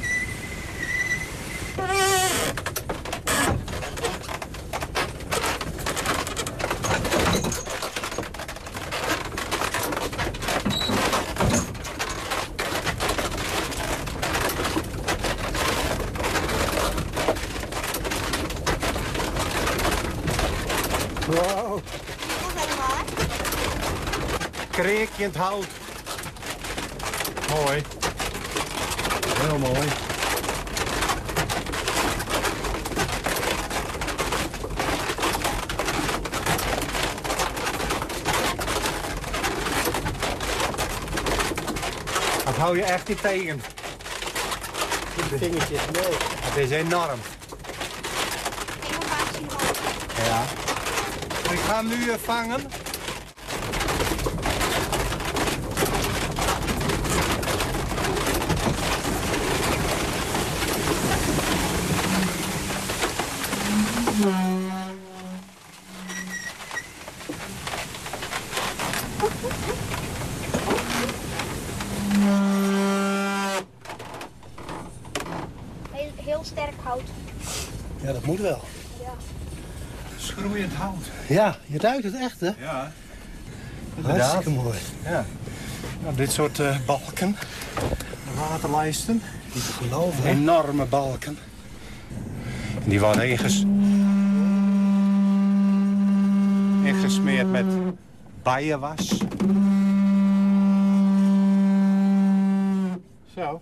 Wow. Het hout. Mooi. Heel mooi. Dat hou je echt niet tegen. De vingertjes, nee. Het is enorm. Ja. Ik ga hem nu eh, vangen. Heel, heel sterk hout. Ja, dat moet wel. Ja. Schroeiend hout. Ja, je ruikt het echt, hè? Ja. Hartstikke mooi. Ja. Nou, dit soort eh, balken, de waterlijsten, Niet te geloven, hè? enorme balken. Die worden inges... ingesmeerd met bijenwas. Zo.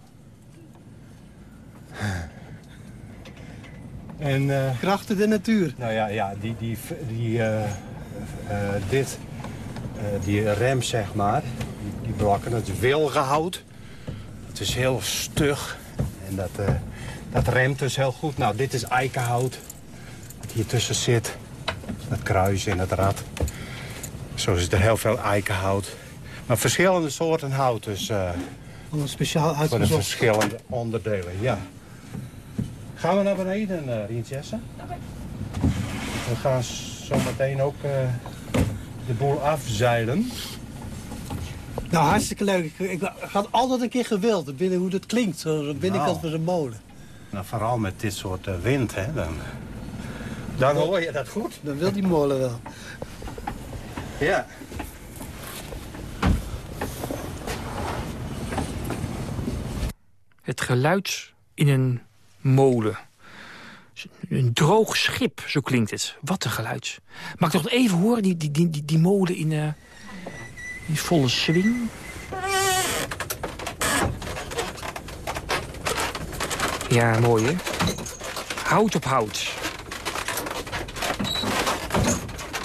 En, eh, Krachten de natuur. nou ja, ja die, die, die, eh, eh, dit, die rem zeg maar, die, die blokken, dat is wilgehout. Het is heel stug en dat, dat remt dus heel goed. Nou, dit is eikenhout, wat hier tussen zit. Dat kruis en het rad. Zo is er heel veel eikenhout. Maar verschillende soorten hout, dus Allemaal speciaal voor de uitgezocht. verschillende onderdelen, ja. Gaan we naar beneden, uh, Rientjessen? We gaan zo meteen ook eh, de boel afzeilen. Nou, hartstikke leuk. Ik, ik had altijd een keer gewild, binnen hoe dat klinkt, zo de binnenkant Nou. van zo'n molen. Nou, vooral met dit soort eh, wind, hè. Dan, dan hoor je dat goed. Dan wil die molen wel. Ja. Het geluid in een molen. Een droog schip, zo klinkt het. Wat een geluid. Mag nog even horen, die, die, die, die, die molen in, eh, in volle swing? Ja, mooi hè? Hout op hout.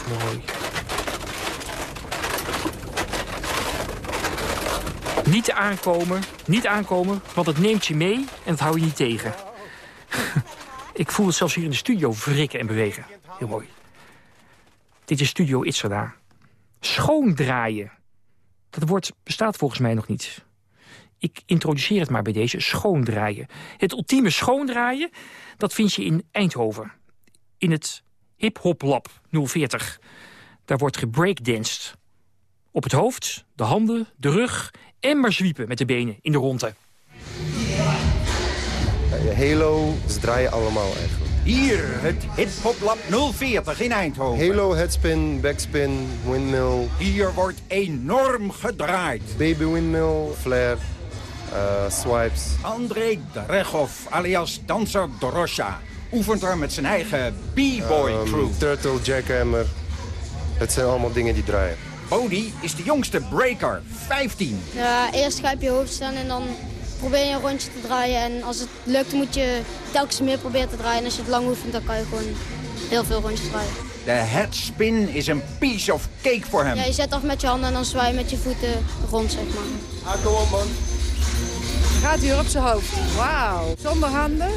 Mooi. Niet aankomen, niet aankomen, want het neemt je mee en dat hou je niet tegen. Ik voel het zelfs hier in de studio wrikken en bewegen. Heel mooi. Dit is Studio Itzerda. Schoondraaien. Dat woord bestaat volgens mij nog niet. Ik introduceer het maar bij deze schoondraaien. Het ultieme schoondraaien, dat vind je in Eindhoven. In het Hip Hop Lab 040. Daar wordt gebreakdanced. Op het hoofd, de handen, de rug en maar zwiepen met de benen in de ronde. Halo, ze draaien allemaal eigenlijk. Hier, het Hip Hop Lab 040 in Eindhoven. Halo, headspin, backspin, windmill. Hier wordt enorm gedraaid. Baby windmill, flare, uh, swipes. André Dregoff, alias Danser Drosja. oefent er met zijn eigen b-boy Ehm, crew. turtle, jackhammer. Het zijn allemaal dingen die draaien. Bodie is de jongste breaker, 15. Ja, eerst ga je op je hoofd staan en dan probeer je een rondje te draaien. En als het lukt moet je telkens meer proberen te draaien. En als je het lang oefent dan kan je gewoon heel veel rondjes draaien. De headspin is een piece of cake voor hem. Ja, je zet af met je handen en dan zwaai je met je voeten rond, zeg maar. Ah, kom op man. Gaat hij op zijn hoofd. Wauw. Zonder handen.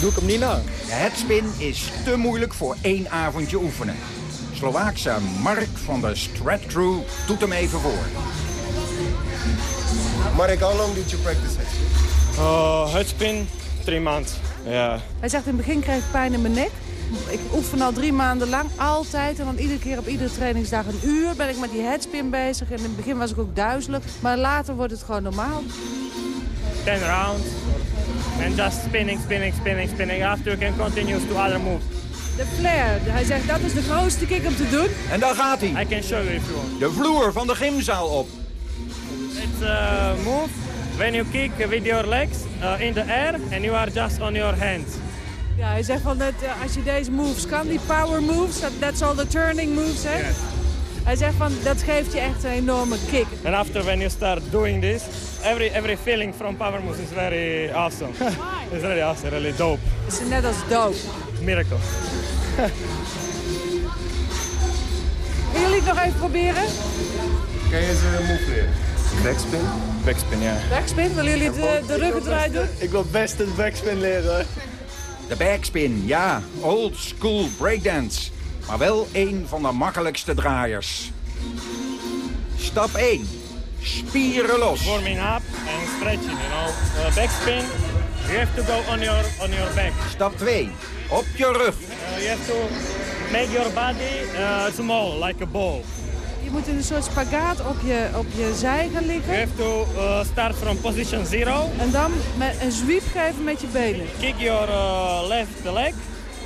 Doe ik hem niet na. De headspin is te moeilijk voor één avondje oefenen. Slovaakse Mark van de Strat Crew doet hem even voor. Mark, how long did you practice it? Uh, headspin, three months. Ja. Hij zegt in het begin krijg ik pijn in mijn nek. Ik oefen al drie maanden lang, altijd. En dan iedere keer op iedere trainingsdag een uur ben ik met die headspin bezig. En in het begin was ik ook duizelig. Maar later wordt het gewoon normaal. 10 rounds. And just spinning, spinning, spinning, spinning. After you can continue to other moves. De flare, hij zegt dat is de grootste kick om te doen. En daar gaat hij. I can show you if you want. De vloer van de gymzaal op. A move when you kick with your legs uh, in the air and you are just on your hands. Ja, hij zegt van dat, eh, als je deze moves kan, die power moves, that, that's all the turning moves, hè? Hij zegt van dat geeft je echt een enorme kick. And after when you start doing this, every every feeling from power moves is very awesome. (laughs) it's really awesome, really dope. Het is net als dope. Miracle. Willen jullie het nog even proberen? Kan je ze move leren? Backspin? Backspin, ja. Backspin, willen jullie de, de ruggendraai doen? Ik wil best een backspin leren. De backspin, ja. Old school breakdance. Maar wel een van de makkelijkste draaiers. Stap 1. Spieren los. Warming up and stretching, you know. Uh, backspin, you have to go on your on your back. Stap 2. Op je rug. Uh, you have to make your body uh, small, like a ball. Je moet in een soort spagaat op je, op je zij gaan liggen. You have to uh, start from position zero. En dan met een sweep geven met je benen. Kick your uh, left leg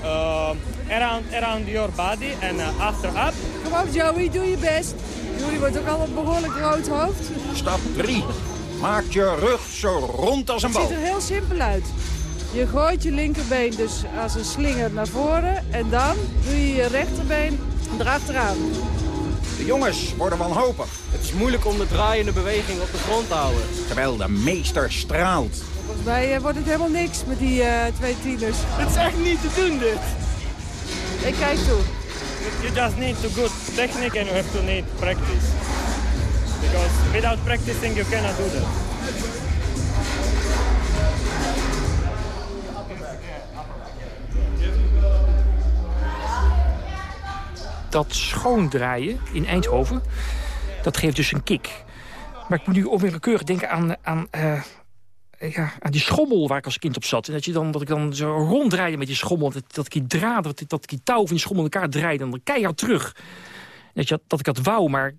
uh, around, around your body and uh, after up. Kom op Joey, doe je best. Joey wordt ook al een behoorlijk rood hoofd. Stap 3. Maak je rug zo rond als een Het bal. ziet er heel simpel uit. Je gooit je linkerbeen dus als een slinger naar voren. En dan doe je je rechterbeen erachteraan. De jongens worden wanhopig. Het is moeilijk om de draaiende beweging op de grond te houden. Terwijl de meester straalt. Volgens mij eh, wordt het helemaal niks met die eh, twee tieners. Het is echt niet te doen dit. Ik kijk toe. You just need to good technique and you have to need practice. Because without practicing you cannot do that. Dat schoondraaien in Eindhoven, dat geeft dus een kick. Maar ik moet nu onwillekeurig denken aan, aan, eh, ja, aan die schommel waar ik als kind op zat. En dat, je dan, dat ik dan zo ronddraaide met die schommel. Dat, dat ik die draad, dat, dat ik die touw van die schommel in elkaar draaide. En dan keihard terug. Dat, dat ik dat wou, maar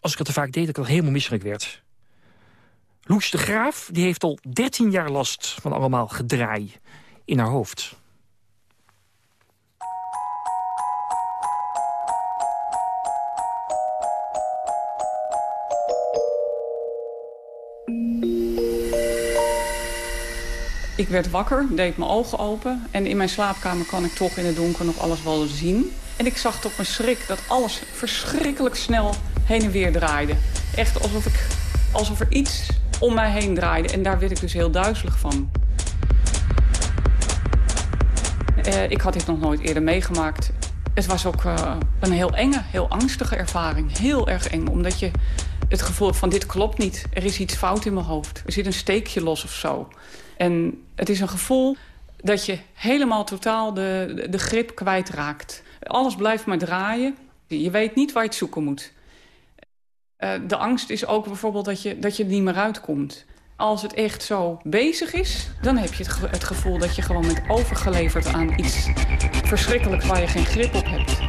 als ik dat te vaak deed, dat ik dan helemaal misselijk werd. Loes de Graaf die heeft al 13 jaar last van allemaal gedraai in haar hoofd. Ik werd wakker, deed mijn ogen open en in mijn slaapkamer kan ik toch in het donker nog alles wel zien. En ik zag tot mijn schrik dat alles verschrikkelijk snel heen en weer draaide. Echt alsof, ik, alsof er iets om mij heen draaide en daar werd ik dus heel duizelig van. Eh, ik had dit nog nooit eerder meegemaakt. Het was ook eh, een heel enge, heel angstige ervaring. Heel erg eng, omdat je het gevoel hebt van dit klopt niet. Er is iets fout in mijn hoofd. Er zit een steekje los of zo. En het is een gevoel dat je helemaal totaal de, de, grip kwijtraakt. Alles blijft maar draaien. Je weet niet waar je het zoeken moet. Uh, de angst is ook bijvoorbeeld dat je, dat je er niet meer uitkomt. Als het echt zo bezig is, dan heb je het, het gevoel dat je gewoon bent overgeleverd aan iets verschrikkelijks waar je geen grip op hebt.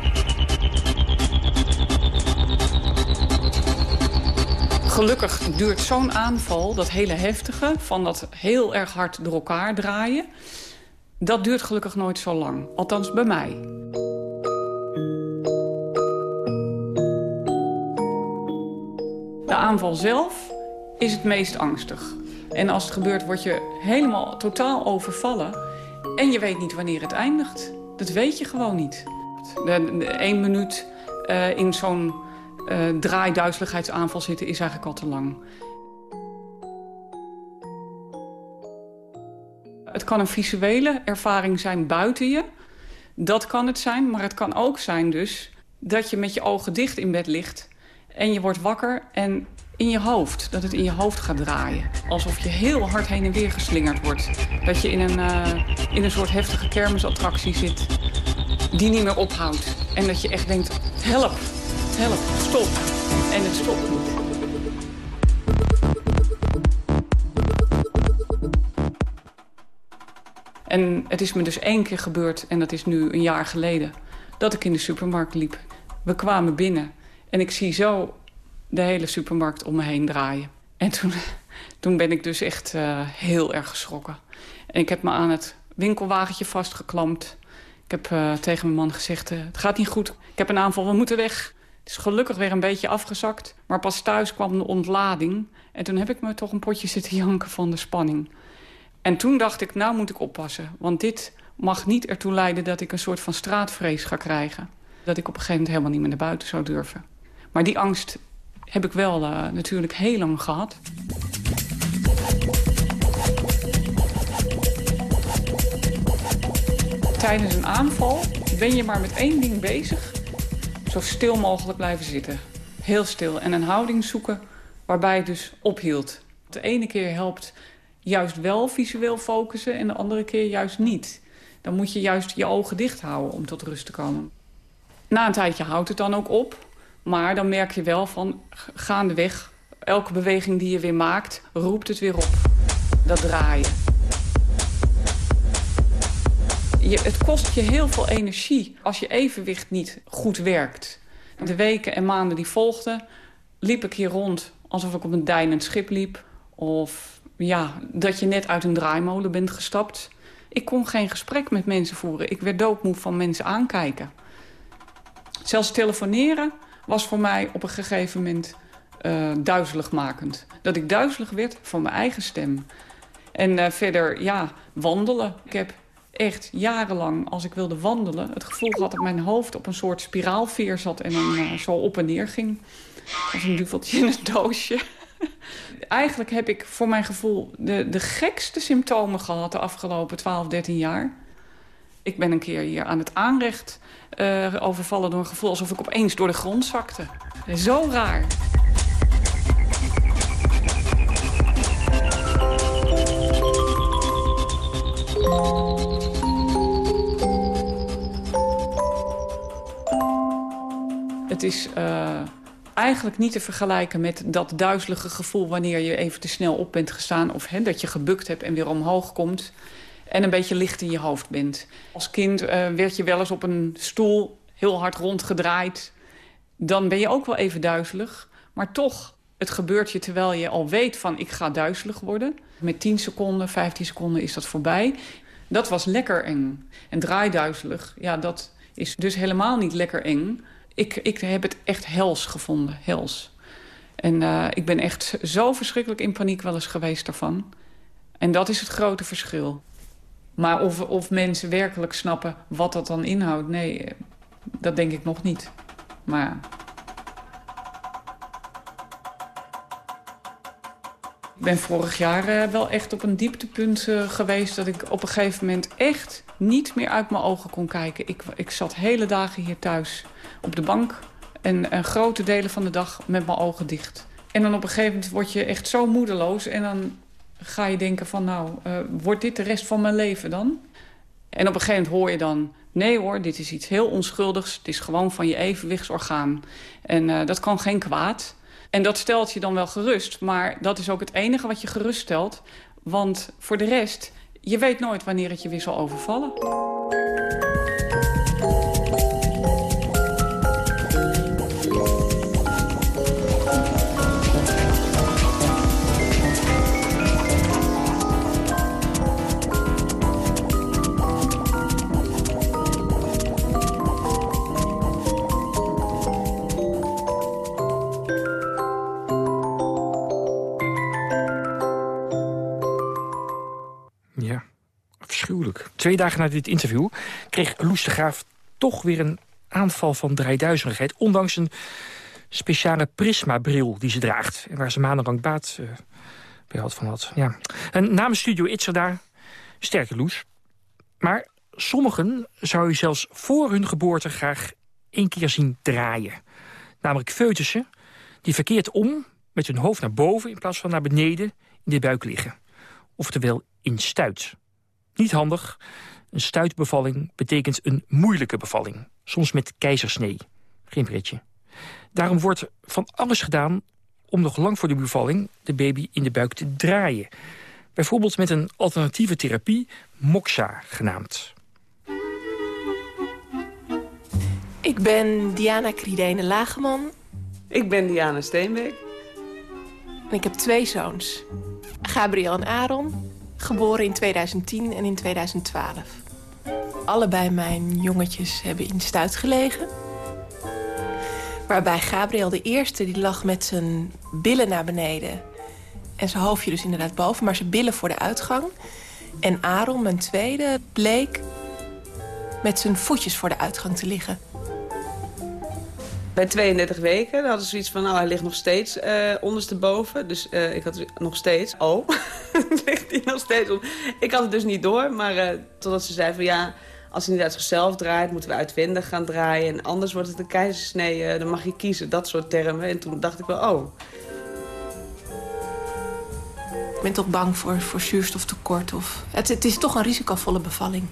Gelukkig duurt zo'n aanval, dat hele heftige... van dat heel erg hard door elkaar draaien... dat duurt gelukkig nooit zo lang. Althans bij mij. De aanval zelf is het meest angstig. En als het gebeurt word je helemaal totaal overvallen. En je weet niet wanneer het eindigt. Dat weet je gewoon niet. Eén minuut uh, in zo'n draaiduizeligheidsaanval zitten is eigenlijk al te lang. Het kan een visuele ervaring zijn buiten je. Dat kan het zijn, maar het kan ook zijn dus... dat je met je ogen dicht in bed ligt en je wordt wakker... en in je hoofd, dat het in je hoofd gaat draaien. Alsof je heel hard heen en weer geslingerd wordt. Dat je in een, uh, in een soort heftige kermisattractie zit die niet meer ophoudt. En dat je echt denkt, help, help, stop. En het stopt niet. En het is me dus één keer gebeurd, en dat is nu een jaar geleden... dat ik in de supermarkt liep. We kwamen binnen en ik zie zo de hele supermarkt om me heen draaien. En toen, (laughs) toen ben ik dus echt uh, heel erg geschrokken. En ik heb me aan het winkelwagentje vastgeklampt. Ik heb uh, tegen mijn man gezegd, uh, het gaat niet goed. Ik heb een aanval, we moeten weg. Is gelukkig weer een beetje afgezakt. Maar pas thuis kwam de ontlading. En toen heb ik me toch een potje zitten janken van de spanning. En toen dacht ik, nou moet ik oppassen. Want dit mag niet ertoe leiden dat ik een soort van straatvrees ga krijgen. Dat ik op een gegeven moment helemaal niet meer naar buiten zou durven. Maar die angst heb ik wel uh, natuurlijk heel lang gehad. Tijdens een aanval ben je maar met één ding bezig. Zo stil mogelijk blijven zitten. Heel stil. En een houding zoeken waarbij het dus ophield. De ene keer helpt juist wel visueel focussen en de andere keer juist niet. Dan moet je juist je ogen dicht houden om tot rust te komen. Na een tijdje houdt het dan ook op. Maar dan merk je wel van gaandeweg, elke beweging die je weer maakt, roept het weer op. Dat draaien. Je, het kost je heel veel energie als je evenwicht niet goed werkt. De weken en maanden die volgden, liep ik hier rond alsof ik op een deinend schip liep. Of ja, dat je net uit een draaimolen bent gestapt. Ik kon geen gesprek met mensen voeren. Ik werd doodmoe van mensen aankijken. Zelfs telefoneren was voor mij op een gegeven moment uh, duizeligmakend. Dat ik duizelig werd van mijn eigen stem. En uh, verder, ja, wandelen. Ik heb echt jarenlang, als ik wilde wandelen... het gevoel gehad dat mijn hoofd op een soort spiraalveer zat... en dan uh, zo op en neer ging. Als een duveltje in een doosje. (laughs) Eigenlijk heb ik voor mijn gevoel de, de gekste symptomen gehad... de afgelopen 12, 13 jaar. Ik ben een keer hier aan het aanrecht uh, overvallen door een gevoel... alsof ik opeens door de grond zakte. Zo raar. Het is uh, eigenlijk niet te vergelijken met dat duizelige gevoel... wanneer je even te snel op bent gestaan... of hè, dat je gebukt hebt en weer omhoog komt en een beetje licht in je hoofd bent. Als kind uh, werd je wel eens op een stoel heel hard rondgedraaid. Dan ben je ook wel even duizelig. Maar toch, het gebeurt je terwijl je al weet van ik ga duizelig worden. Met 10 seconden, 15 seconden is dat voorbij. Dat was lekker eng. En draaiduizelig, ja, dat is dus helemaal niet lekker eng. Ik, ik heb het echt hels gevonden, hels. En uh, ik ben echt zo verschrikkelijk in paniek wel eens geweest daarvan. En dat is het grote verschil. Maar of, of mensen werkelijk snappen wat dat dan inhoudt, nee, dat denk ik nog niet. Maar... Ik ben vorig jaar uh, wel echt op een dieptepunt geweest... dat ik op een gegeven moment echt niet meer uit mijn ogen kon kijken. Ik, ik zat hele dagen hier thuis op de bank... en grote delen van de dag met mijn ogen dicht. En dan op een gegeven moment word je echt zo moedeloos... en dan ga je denken van nou, uh, wordt dit de rest van mijn leven dan? En op een gegeven moment hoor je dan... nee hoor, dit is iets heel onschuldigs. Het is gewoon van je evenwichtsorgaan. En uh, dat kan geen kwaad. En dat stelt je dan wel gerust. Maar dat is ook het enige wat je gerust stelt. Want voor de rest, je weet nooit wanneer het je weer zal overvallen. Twee dagen na dit interview kreeg Loes de Graaf toch weer een aanval van draaiduizerigheid... ondanks een speciale prismabril die ze draagt... en waar ze maandenlang baat uh, bij had van had. Ja. En namens Studio Itzer daar, sterke Loes. Maar sommigen zou je zelfs voor hun geboorte graag één keer zien draaien. Namelijk foetussen die verkeerd om met hun hoofd naar boven... in plaats van naar beneden in de buik liggen. Oftewel in stuit. Niet handig. Een stuitbevalling betekent een moeilijke bevalling. Soms met keizersnee. Geen pretje. Daarom wordt van alles gedaan om nog lang voor de bevalling... de baby in de buik te draaien. Bijvoorbeeld met een alternatieve therapie, MOXA genaamd. Ik ben Diana Kridene Lageman. Ik ben Diana Steenbeek. En ik heb twee zoons. Gabriel en Aaron, geboren in 2010 en in 2012. Allebei mijn jongetjes hebben in stuit gelegen. Waarbij Gabriel de eerste, die lag met zijn billen naar beneden. En zijn hoofdje dus inderdaad boven, maar zijn billen voor de uitgang. En Aaron, mijn tweede, bleek met zijn voetjes voor de uitgang te liggen. Bij 32 weken hadden ze zoiets van, nou, hij ligt nog steeds uh, ondersteboven. Dus uh, ik had nog steeds, oh, (laughs) ligt hij nog steeds om. Ik had het dus niet door, maar uh, totdat ze zei van, ja, als hij niet uit zichzelf draait, moeten we uitwendig gaan draaien. En anders wordt het een keizersnee, dan mag je kiezen, dat soort termen. En toen dacht ik wel, oh. Ik ben toch bang voor, voor zuurstoftekort. Of... Het is toch een risicovolle bevalling.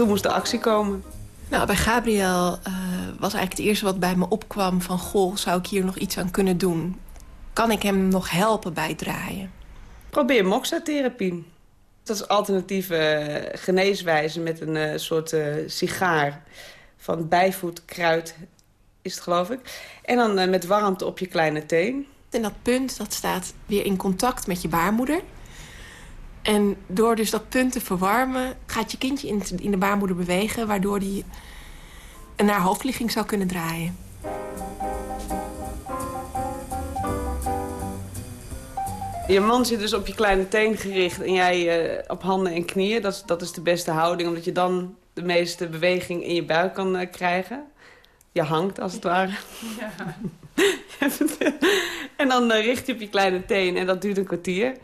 Toen moest de actie komen. Nou, bij Gabriel uh, was eigenlijk het eerste wat bij me opkwam van... goh, zou ik hier nog iets aan kunnen doen? Kan ik hem nog helpen bij draaien? Probeer moxa-therapie. Dat is alternatieve geneeswijze met een uh, soort sigaar van bijvoetkruid is het geloof ik. En dan met warmte op je kleine teen. En dat punt dat staat weer in contact met je baarmoeder. En door dus dat punt te verwarmen... gaat je kindje in, in de baarmoeder bewegen... waardoor die naar hoofdligging zou kunnen draaien. Je man zit dus op je kleine teen gericht en jij uh, op handen en knieën. Dat is, dat is de beste houding, omdat je dan de meeste beweging in je buik kan uh, krijgen. Je hangt, als het ware. Ja. (laughs) en dan uh, richt je op je kleine teen en dat duurt een kwartier.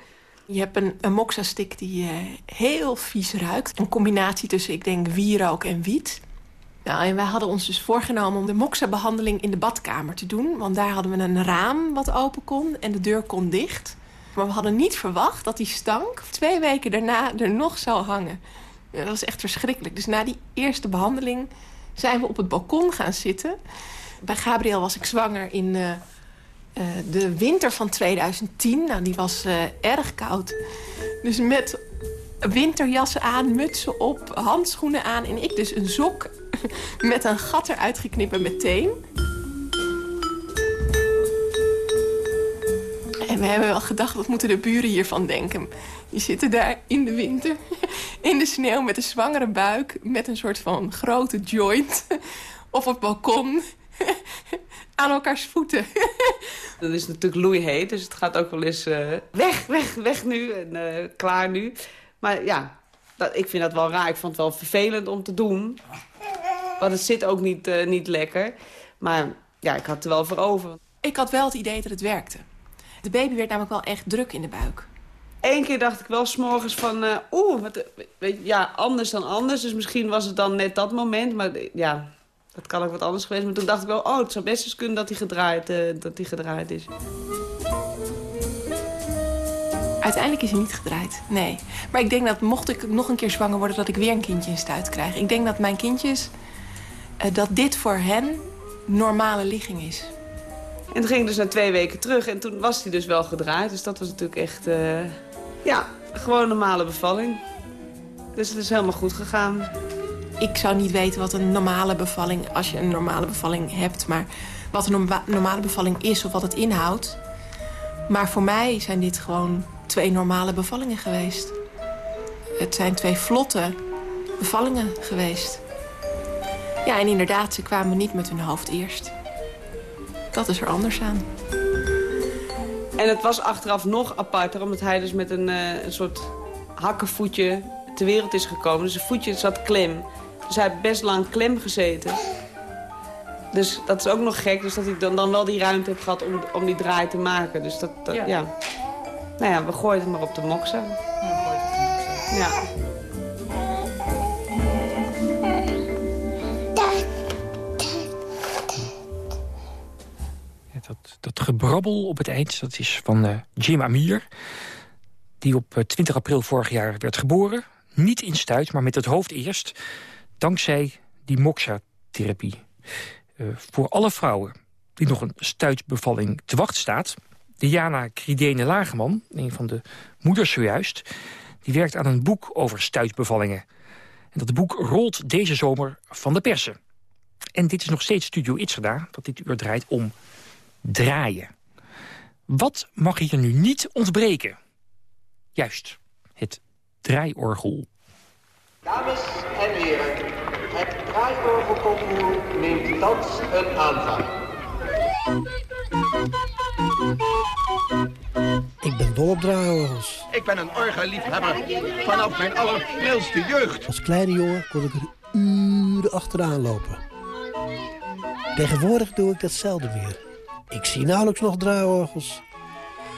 Je hebt een, een moxa-stick die uh, heel vies ruikt. Een combinatie tussen, ik denk, wierook en wiet. Nou, en wij hadden ons dus voorgenomen om de moxa-behandeling in de badkamer te doen. Want daar hadden we een raam wat open kon en de deur kon dicht. Maar we hadden niet verwacht dat die stank twee weken daarna er nog zou hangen. Ja, dat was echt verschrikkelijk. Dus na die eerste behandeling zijn we op het balkon gaan zitten. Bij Gabriel was ik zwanger in... Uh, uh, de winter van 2010, nou, die was uh, erg koud. Dus met winterjassen aan, mutsen op, handschoenen aan... en ik dus een sok (laughs) met een gat eruit geknippen meteen. En we hebben wel gedacht, wat moeten de buren hiervan denken? Die zitten daar in de winter, (laughs) in de sneeuw met een zwangere buik... met een soort van grote joint (laughs) op het balkon (laughs) aan elkaars voeten. (laughs) Dat is natuurlijk loeiheet, dus het gaat ook wel eens uh, weg, weg, weg nu en uh, klaar nu. Maar ja, dat, ik vind dat wel raar. Ik vond het wel vervelend om te doen. Want het zit ook niet, uh, niet lekker. Maar ja, ik had er wel voor over. Ik had wel het idee dat het werkte. De baby werd namelijk wel echt druk in de buik. Eén keer dacht ik wel s'morgens van... Oeh, wat, ja, anders dan anders. Dus misschien was het dan net dat moment. Maar ja, dat kan ook wat anders geweest. Maar toen dacht ik wel, oh, het zou best eens kunnen dat hij gedraaid, uh, dat hij gedraaid is. Uiteindelijk is hij niet gedraaid, nee. Maar ik denk dat mocht ik nog een keer zwanger worden... dat ik weer een kindje in stuit krijg. Ik denk dat mijn kindjes... Uh, dat dit voor hen normale ligging is. En toen ging ik dus na twee weken terug. En toen was hij dus wel gedraaid. Dus dat was natuurlijk echt... Uh, ja, gewoon een normale bevalling. Dus het is helemaal goed gegaan ik zou niet weten wat een normale bevalling... als je een normale bevalling hebt, maar wat een normale bevalling is of wat het inhoudt. Maar voor mij zijn dit gewoon twee normale bevallingen geweest. Het zijn twee vlotte bevallingen geweest. Ja, en inderdaad, ze kwamen niet met hun hoofd eerst. Dat is er anders aan. En het was achteraf nog aparter, omdat hij dus met een, uh, een soort hakkenvoetje ter wereld is gekomen. Dus zijn voetje zat klem. Dus hij heeft best lang klem gezeten. Dus dat is ook nog gek, dus dat hij dan, dan wel die ruimte heeft gehad om, om die draai te maken. Dus dat, dat ja. Nou ja, we gooien het maar op de moksa. Ja. Dat, dat gebrabbel op het eind, dat is van uh, Jim Amir. Die op 20 april vorig jaar werd geboren. Niet in stuit, maar met het hoofd eerst. Dankzij die moxa-therapie. Uh, voor alle vrouwen die nog een stuitbevalling te wachten staat... Diana Kridene Lageman, een van de moeders zojuist... die werkt aan een boek over stuitbevallingen. En dat boek rolt deze zomer van de persen. En dit is nog steeds Studio Itzerda, dat dit uur draait om draaien. Wat mag hier nu niet ontbreken? Juist, het draaiorgel. Dames en heren, het draaiorgelconcours neemt thans een aanvang. Ik ben dol op draaiorgels. Ik ben een orgelliefhebber vanaf mijn allerprilste jeugd. Als kleine jongen kon ik er uren achteraan lopen. Tegenwoordig doe ik dat zelden meer. Ik zie nauwelijks nog draaiorgels.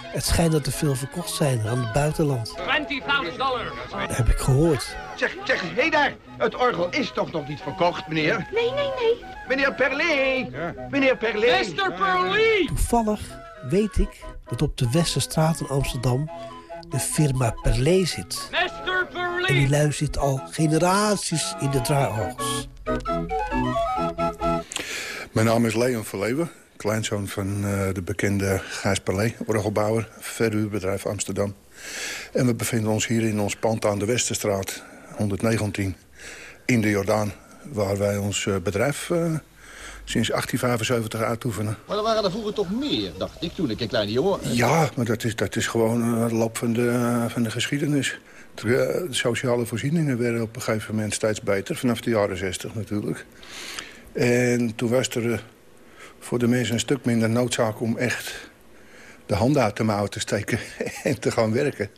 Het schijnt dat er veel verkocht zijn aan het buitenland. 20.000 dollar. Dat heb ik gehoord. Zeg, zeg, hé daar. Het orgel is toch nog niet verkocht, meneer? Nee, nee, nee. Meneer Perlé. Ja. Meneer Perlé. Mr. Perlé. Toevallig weet ik dat op de Westerstraat in Amsterdam de firma Perlé zit. Mr. Perlé. En die lui zit al generaties in de draaiorgels. Mijn naam is Leon Verleeuwen kleinzoon van uh, de bekende Gijs Palais, orgelbouwer, verhuurbedrijf Amsterdam. En we bevinden ons hier in ons pand aan de Westerstraat, 119, in de Jordaan... waar wij ons uh, bedrijf uh, sinds 1875 uitoefenen. Maar er waren er vroeger toch meer, dacht ik, toen ik een kleine jongen... Ja, maar dat is, dat is gewoon de loop van de, van de geschiedenis. De sociale voorzieningen werden op een gegeven moment steeds beter, vanaf de jaren 60 natuurlijk. En toen was er voor de mensen een stuk minder noodzaak om echt de handen uit de mouw te steken (laughs) en te gaan werken.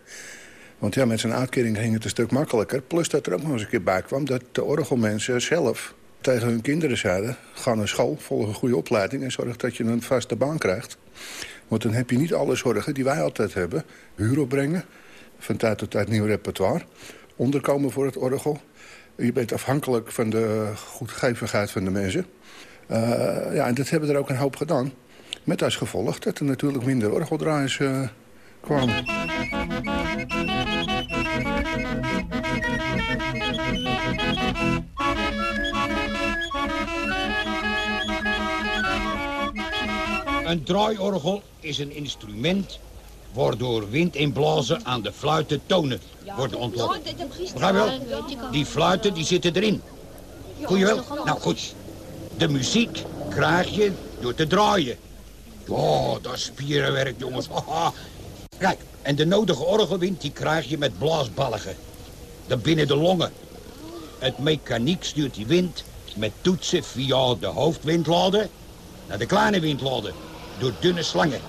Want ja, met zijn uitkering ging het een stuk makkelijker. Plus dat er ook nog eens een keer bij kwam dat de orgelmensen zelf tegen hun kinderen zeiden... ga naar school, volg een goede opleiding en zorg dat je een vaste baan krijgt. Want dan heb je niet alle zorgen die wij altijd hebben. Huur opbrengen, van tijd tot tijd nieuw repertoire. Onderkomen voor het orgel. Je bent afhankelijk van de goedgevigheid van de mensen. Uh, ja, en dat hebben er ook een hoop gedaan. Met als gevolg dat er natuurlijk minder orgeldraaiers uh, kwamen. Een draaiorgel is een instrument waardoor wind inblazen aan de fluiten tonen worden ontlokt. Begrijp je wel? Die fluiten die zitten erin. Goed je wel? Nou goed, de muziek krijg je door te draaien. Oh, dat is spierenwerk, jongens. (laughs) Kijk, en de nodige orgelwind die krijg je met blaasbalgen. Dat binnen de longen. Het mechaniek stuurt die wind met toetsen via de hoofdwindladen naar de kleine windladen door dunne slangen.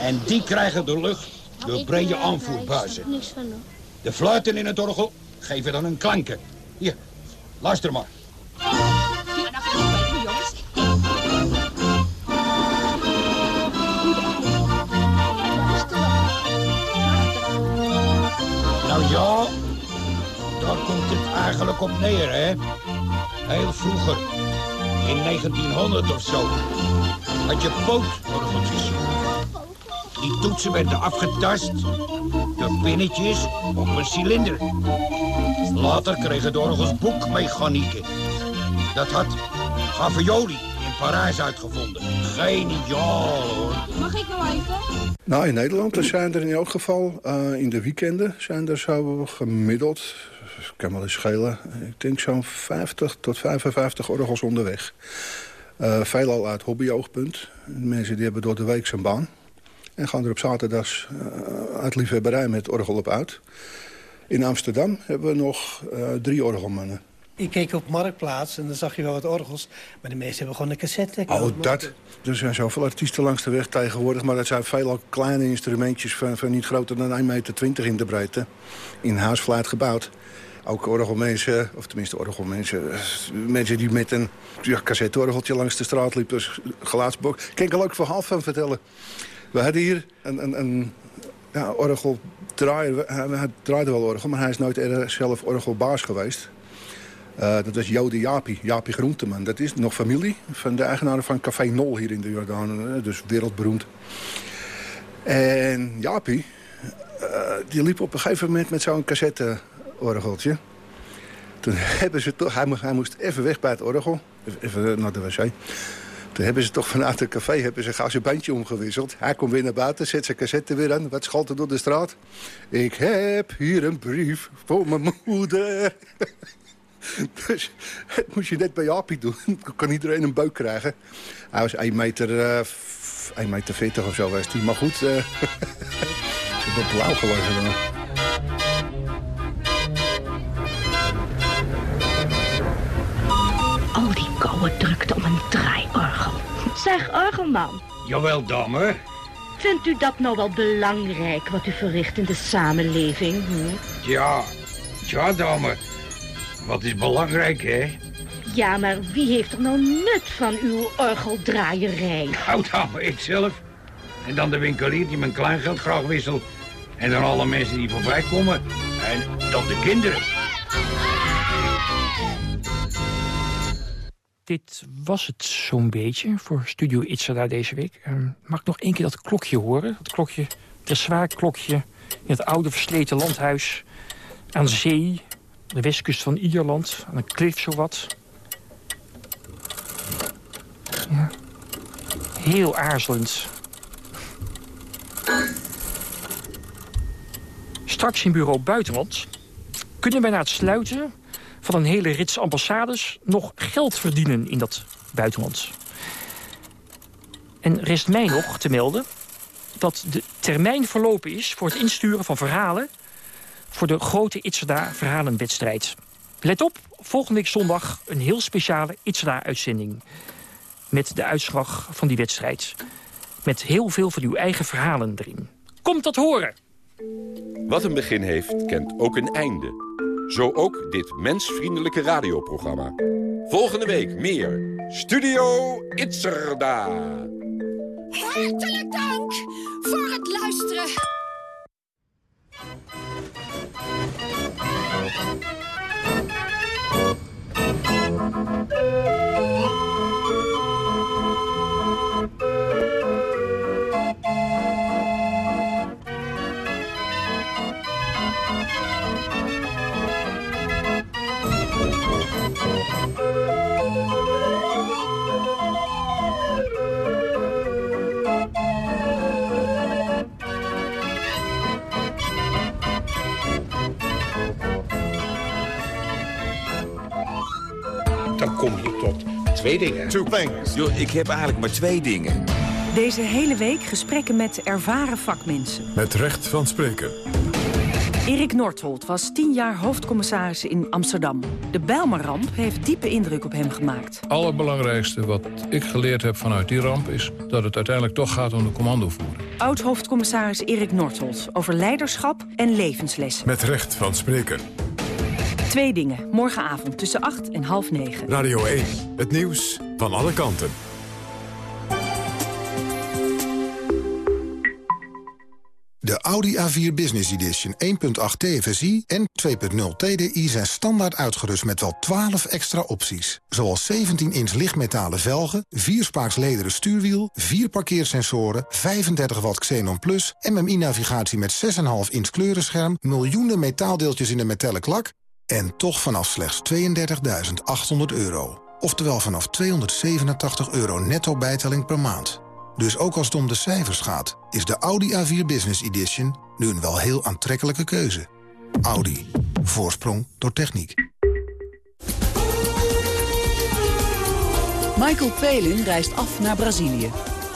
En die krijgen de lucht door brede aanvoerbuizen. De fluiten in het orgel geven dan een klanken. Hier, luister maar. Eigenlijk op neer, hè. Heel vroeger, in 1900 of zo, had je pootorgeltjes. Die toetsen werden afgetast door pinnetjes op een cilinder. Later kregen de orgels boekmechanieken. Dat had Gavioli in Parijs uitgevonden. Geniaal, hoor. Mag ik wel even? Nou, in Nederland er zijn er in elk geval, uh, in de weekenden zijn er zo gemiddeld, kan wel eens schelen, ik denk zo'n 50 tot 55 orgels onderweg. Uh, veelal uit hobbyoogpunt. Mensen die hebben door de week zijn baan. En gaan er op zaterdags uh, uit liefhebberij met orgel op uit. In Amsterdam hebben we nog uh, drie orgelmannen. Ik keek op Marktplaats en dan zag je wel wat orgels. Maar de meeste hebben gewoon een cassette. Oh, dat. Er zijn zoveel artiesten langs de weg tegenwoordig... maar dat zijn veel kleine instrumentjes van, van niet groter dan 1,20 meter in de breedte. In huisvlaat gebouwd. Ook orgelmensen, of tenminste orgelmensen... eh, mensen die met een ja, cassetteorgeltje langs de straat liepen... gelaatsbok. Kan ik er ook verhaal van vertellen. We hadden hier een, een, een ja, orgeldraaier. Hij, hij draaide wel orgel, maar hij is nooit zelf orgelbaas geweest. Uh, dat was Jode Jaapie, Jaapie Groenteman. Dat is nog familie van de eigenaar van Café Nol hier in de Jordaan. Dus wereldberoemd. En Jaapie, uh, die liep op een gegeven moment met zo'n cassetteorgeltje. Toen (laughs) hebben ze toch, hij, hij, moest even weg bij het orgel, even naar de wc. Toen hebben ze toch vanuit het café hebben ze gauw zijn bandje omgewisseld. Hij komt weer naar buiten, zet zijn cassette weer aan. Wat schalt er door de straat? Ik heb hier een brief voor mijn moeder. (laughs) (laughs) Dus dat moest je net bij Jaapie doen. Dan (laughs) kan iedereen een buik krijgen. Hij was 1 meter, uh, 1 meter 40 of zo was hij. Maar goed, uh, (laughs) ik heb blauw gelegen dan. Al die koude drukte om een draaiorgel. Zeg, orgelman. Jawel, dame. Vindt u dat nou wel belangrijk wat u verricht in de samenleving? Hm? Ja, ja, dame. Wat is belangrijk, hè? Ja, maar wie heeft er nou nut van uw orgeldraaierij? Nou, dame, ikzelf. En dan de winkelier die mijn kleingeld graag wisselt. En dan alle mensen die voorbij komen. En dan de kinderen. Dit was het zo'n beetje voor Studio Itzada deze week. Uh, mag ik nog één keer dat klokje horen? Dat klokje, het zwaar klokje in het oude versleten landhuis aan zee de westkust van Ierland, aan een klif zowat. Ja. Heel aarzelend. Straks in bureau Buitenland kunnen wij na het sluiten van een hele rits ambassades nog geld verdienen in dat buitenland. En rest mij nog te melden dat de termijn verlopen is voor het insturen van verhalen voor de grote Itzada verhalenwedstrijd. Let op, volgende week zondag een heel speciale Itzada-uitzending. Met de uitslag van die wedstrijd. Met heel veel van uw eigen verhalen erin. Komt dat horen! Wat een begin heeft, kent ook een einde. Zo ook dit mensvriendelijke radioprogramma. Volgende week meer Studio Itzerda. Hartelijk dank voor het luisteren. Dan twee dingen. Two things. Yo, ik heb eigenlijk maar twee dingen. Deze hele week gesprekken met ervaren vakmensen. Met recht van spreken. Erik Northolt was tien jaar hoofdcommissaris in Amsterdam. De Bijlmerramp heeft diepe indruk op hem gemaakt. Het allerbelangrijkste wat ik geleerd heb vanuit die ramp... is dat het uiteindelijk toch gaat om de commandovoering. Oud-hoofdcommissaris Erik Northolt over leiderschap en levenslessen. Met recht van spreken. Twee dingen, morgenavond tussen 8 en half 9. Radio 1, het nieuws van alle kanten. De Audi A4 Business Edition 1.8 TFSI en 2.0 TDI zijn standaard uitgerust met wel 12 extra opties. Zoals 17-inch lichtmetalen velgen, 4-spaaks lederen stuurwiel, 4 parkeersensoren, 35 watt Xenon Plus, MMI-navigatie met 6,5 inch kleurenscherm, miljoenen metaaldeeltjes in de metallic lak en toch vanaf slechts 32.800 euro. Oftewel vanaf 287 euro netto bijtelling per maand. Dus ook als het om de cijfers gaat, is de Audi A4 Business Edition nu een wel heel aantrekkelijke keuze. Audi. Voorsprong door techniek. Michael Palin reist af naar Brazilië.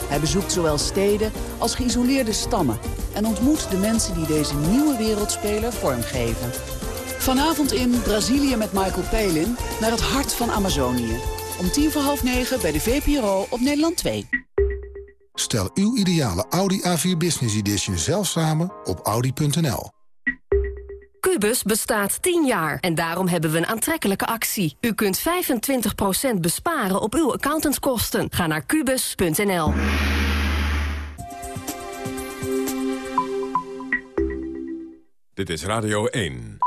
Hij bezoekt zowel steden als geïsoleerde stammen... en ontmoet de mensen die deze nieuwe wereldspeler vormgeven. Vanavond in Brazilië met Michael Palin naar het hart van Amazonië. Om tien voor half negen bij de VPRO op Nederland 2. Stel uw ideale Audi A4 Business Edition zelf samen op audi.nl. Cubus bestaat 10 jaar en daarom hebben we een aantrekkelijke actie. U kunt 25% besparen op uw accountantskosten. Ga naar kubus.nl. Dit is Radio 1.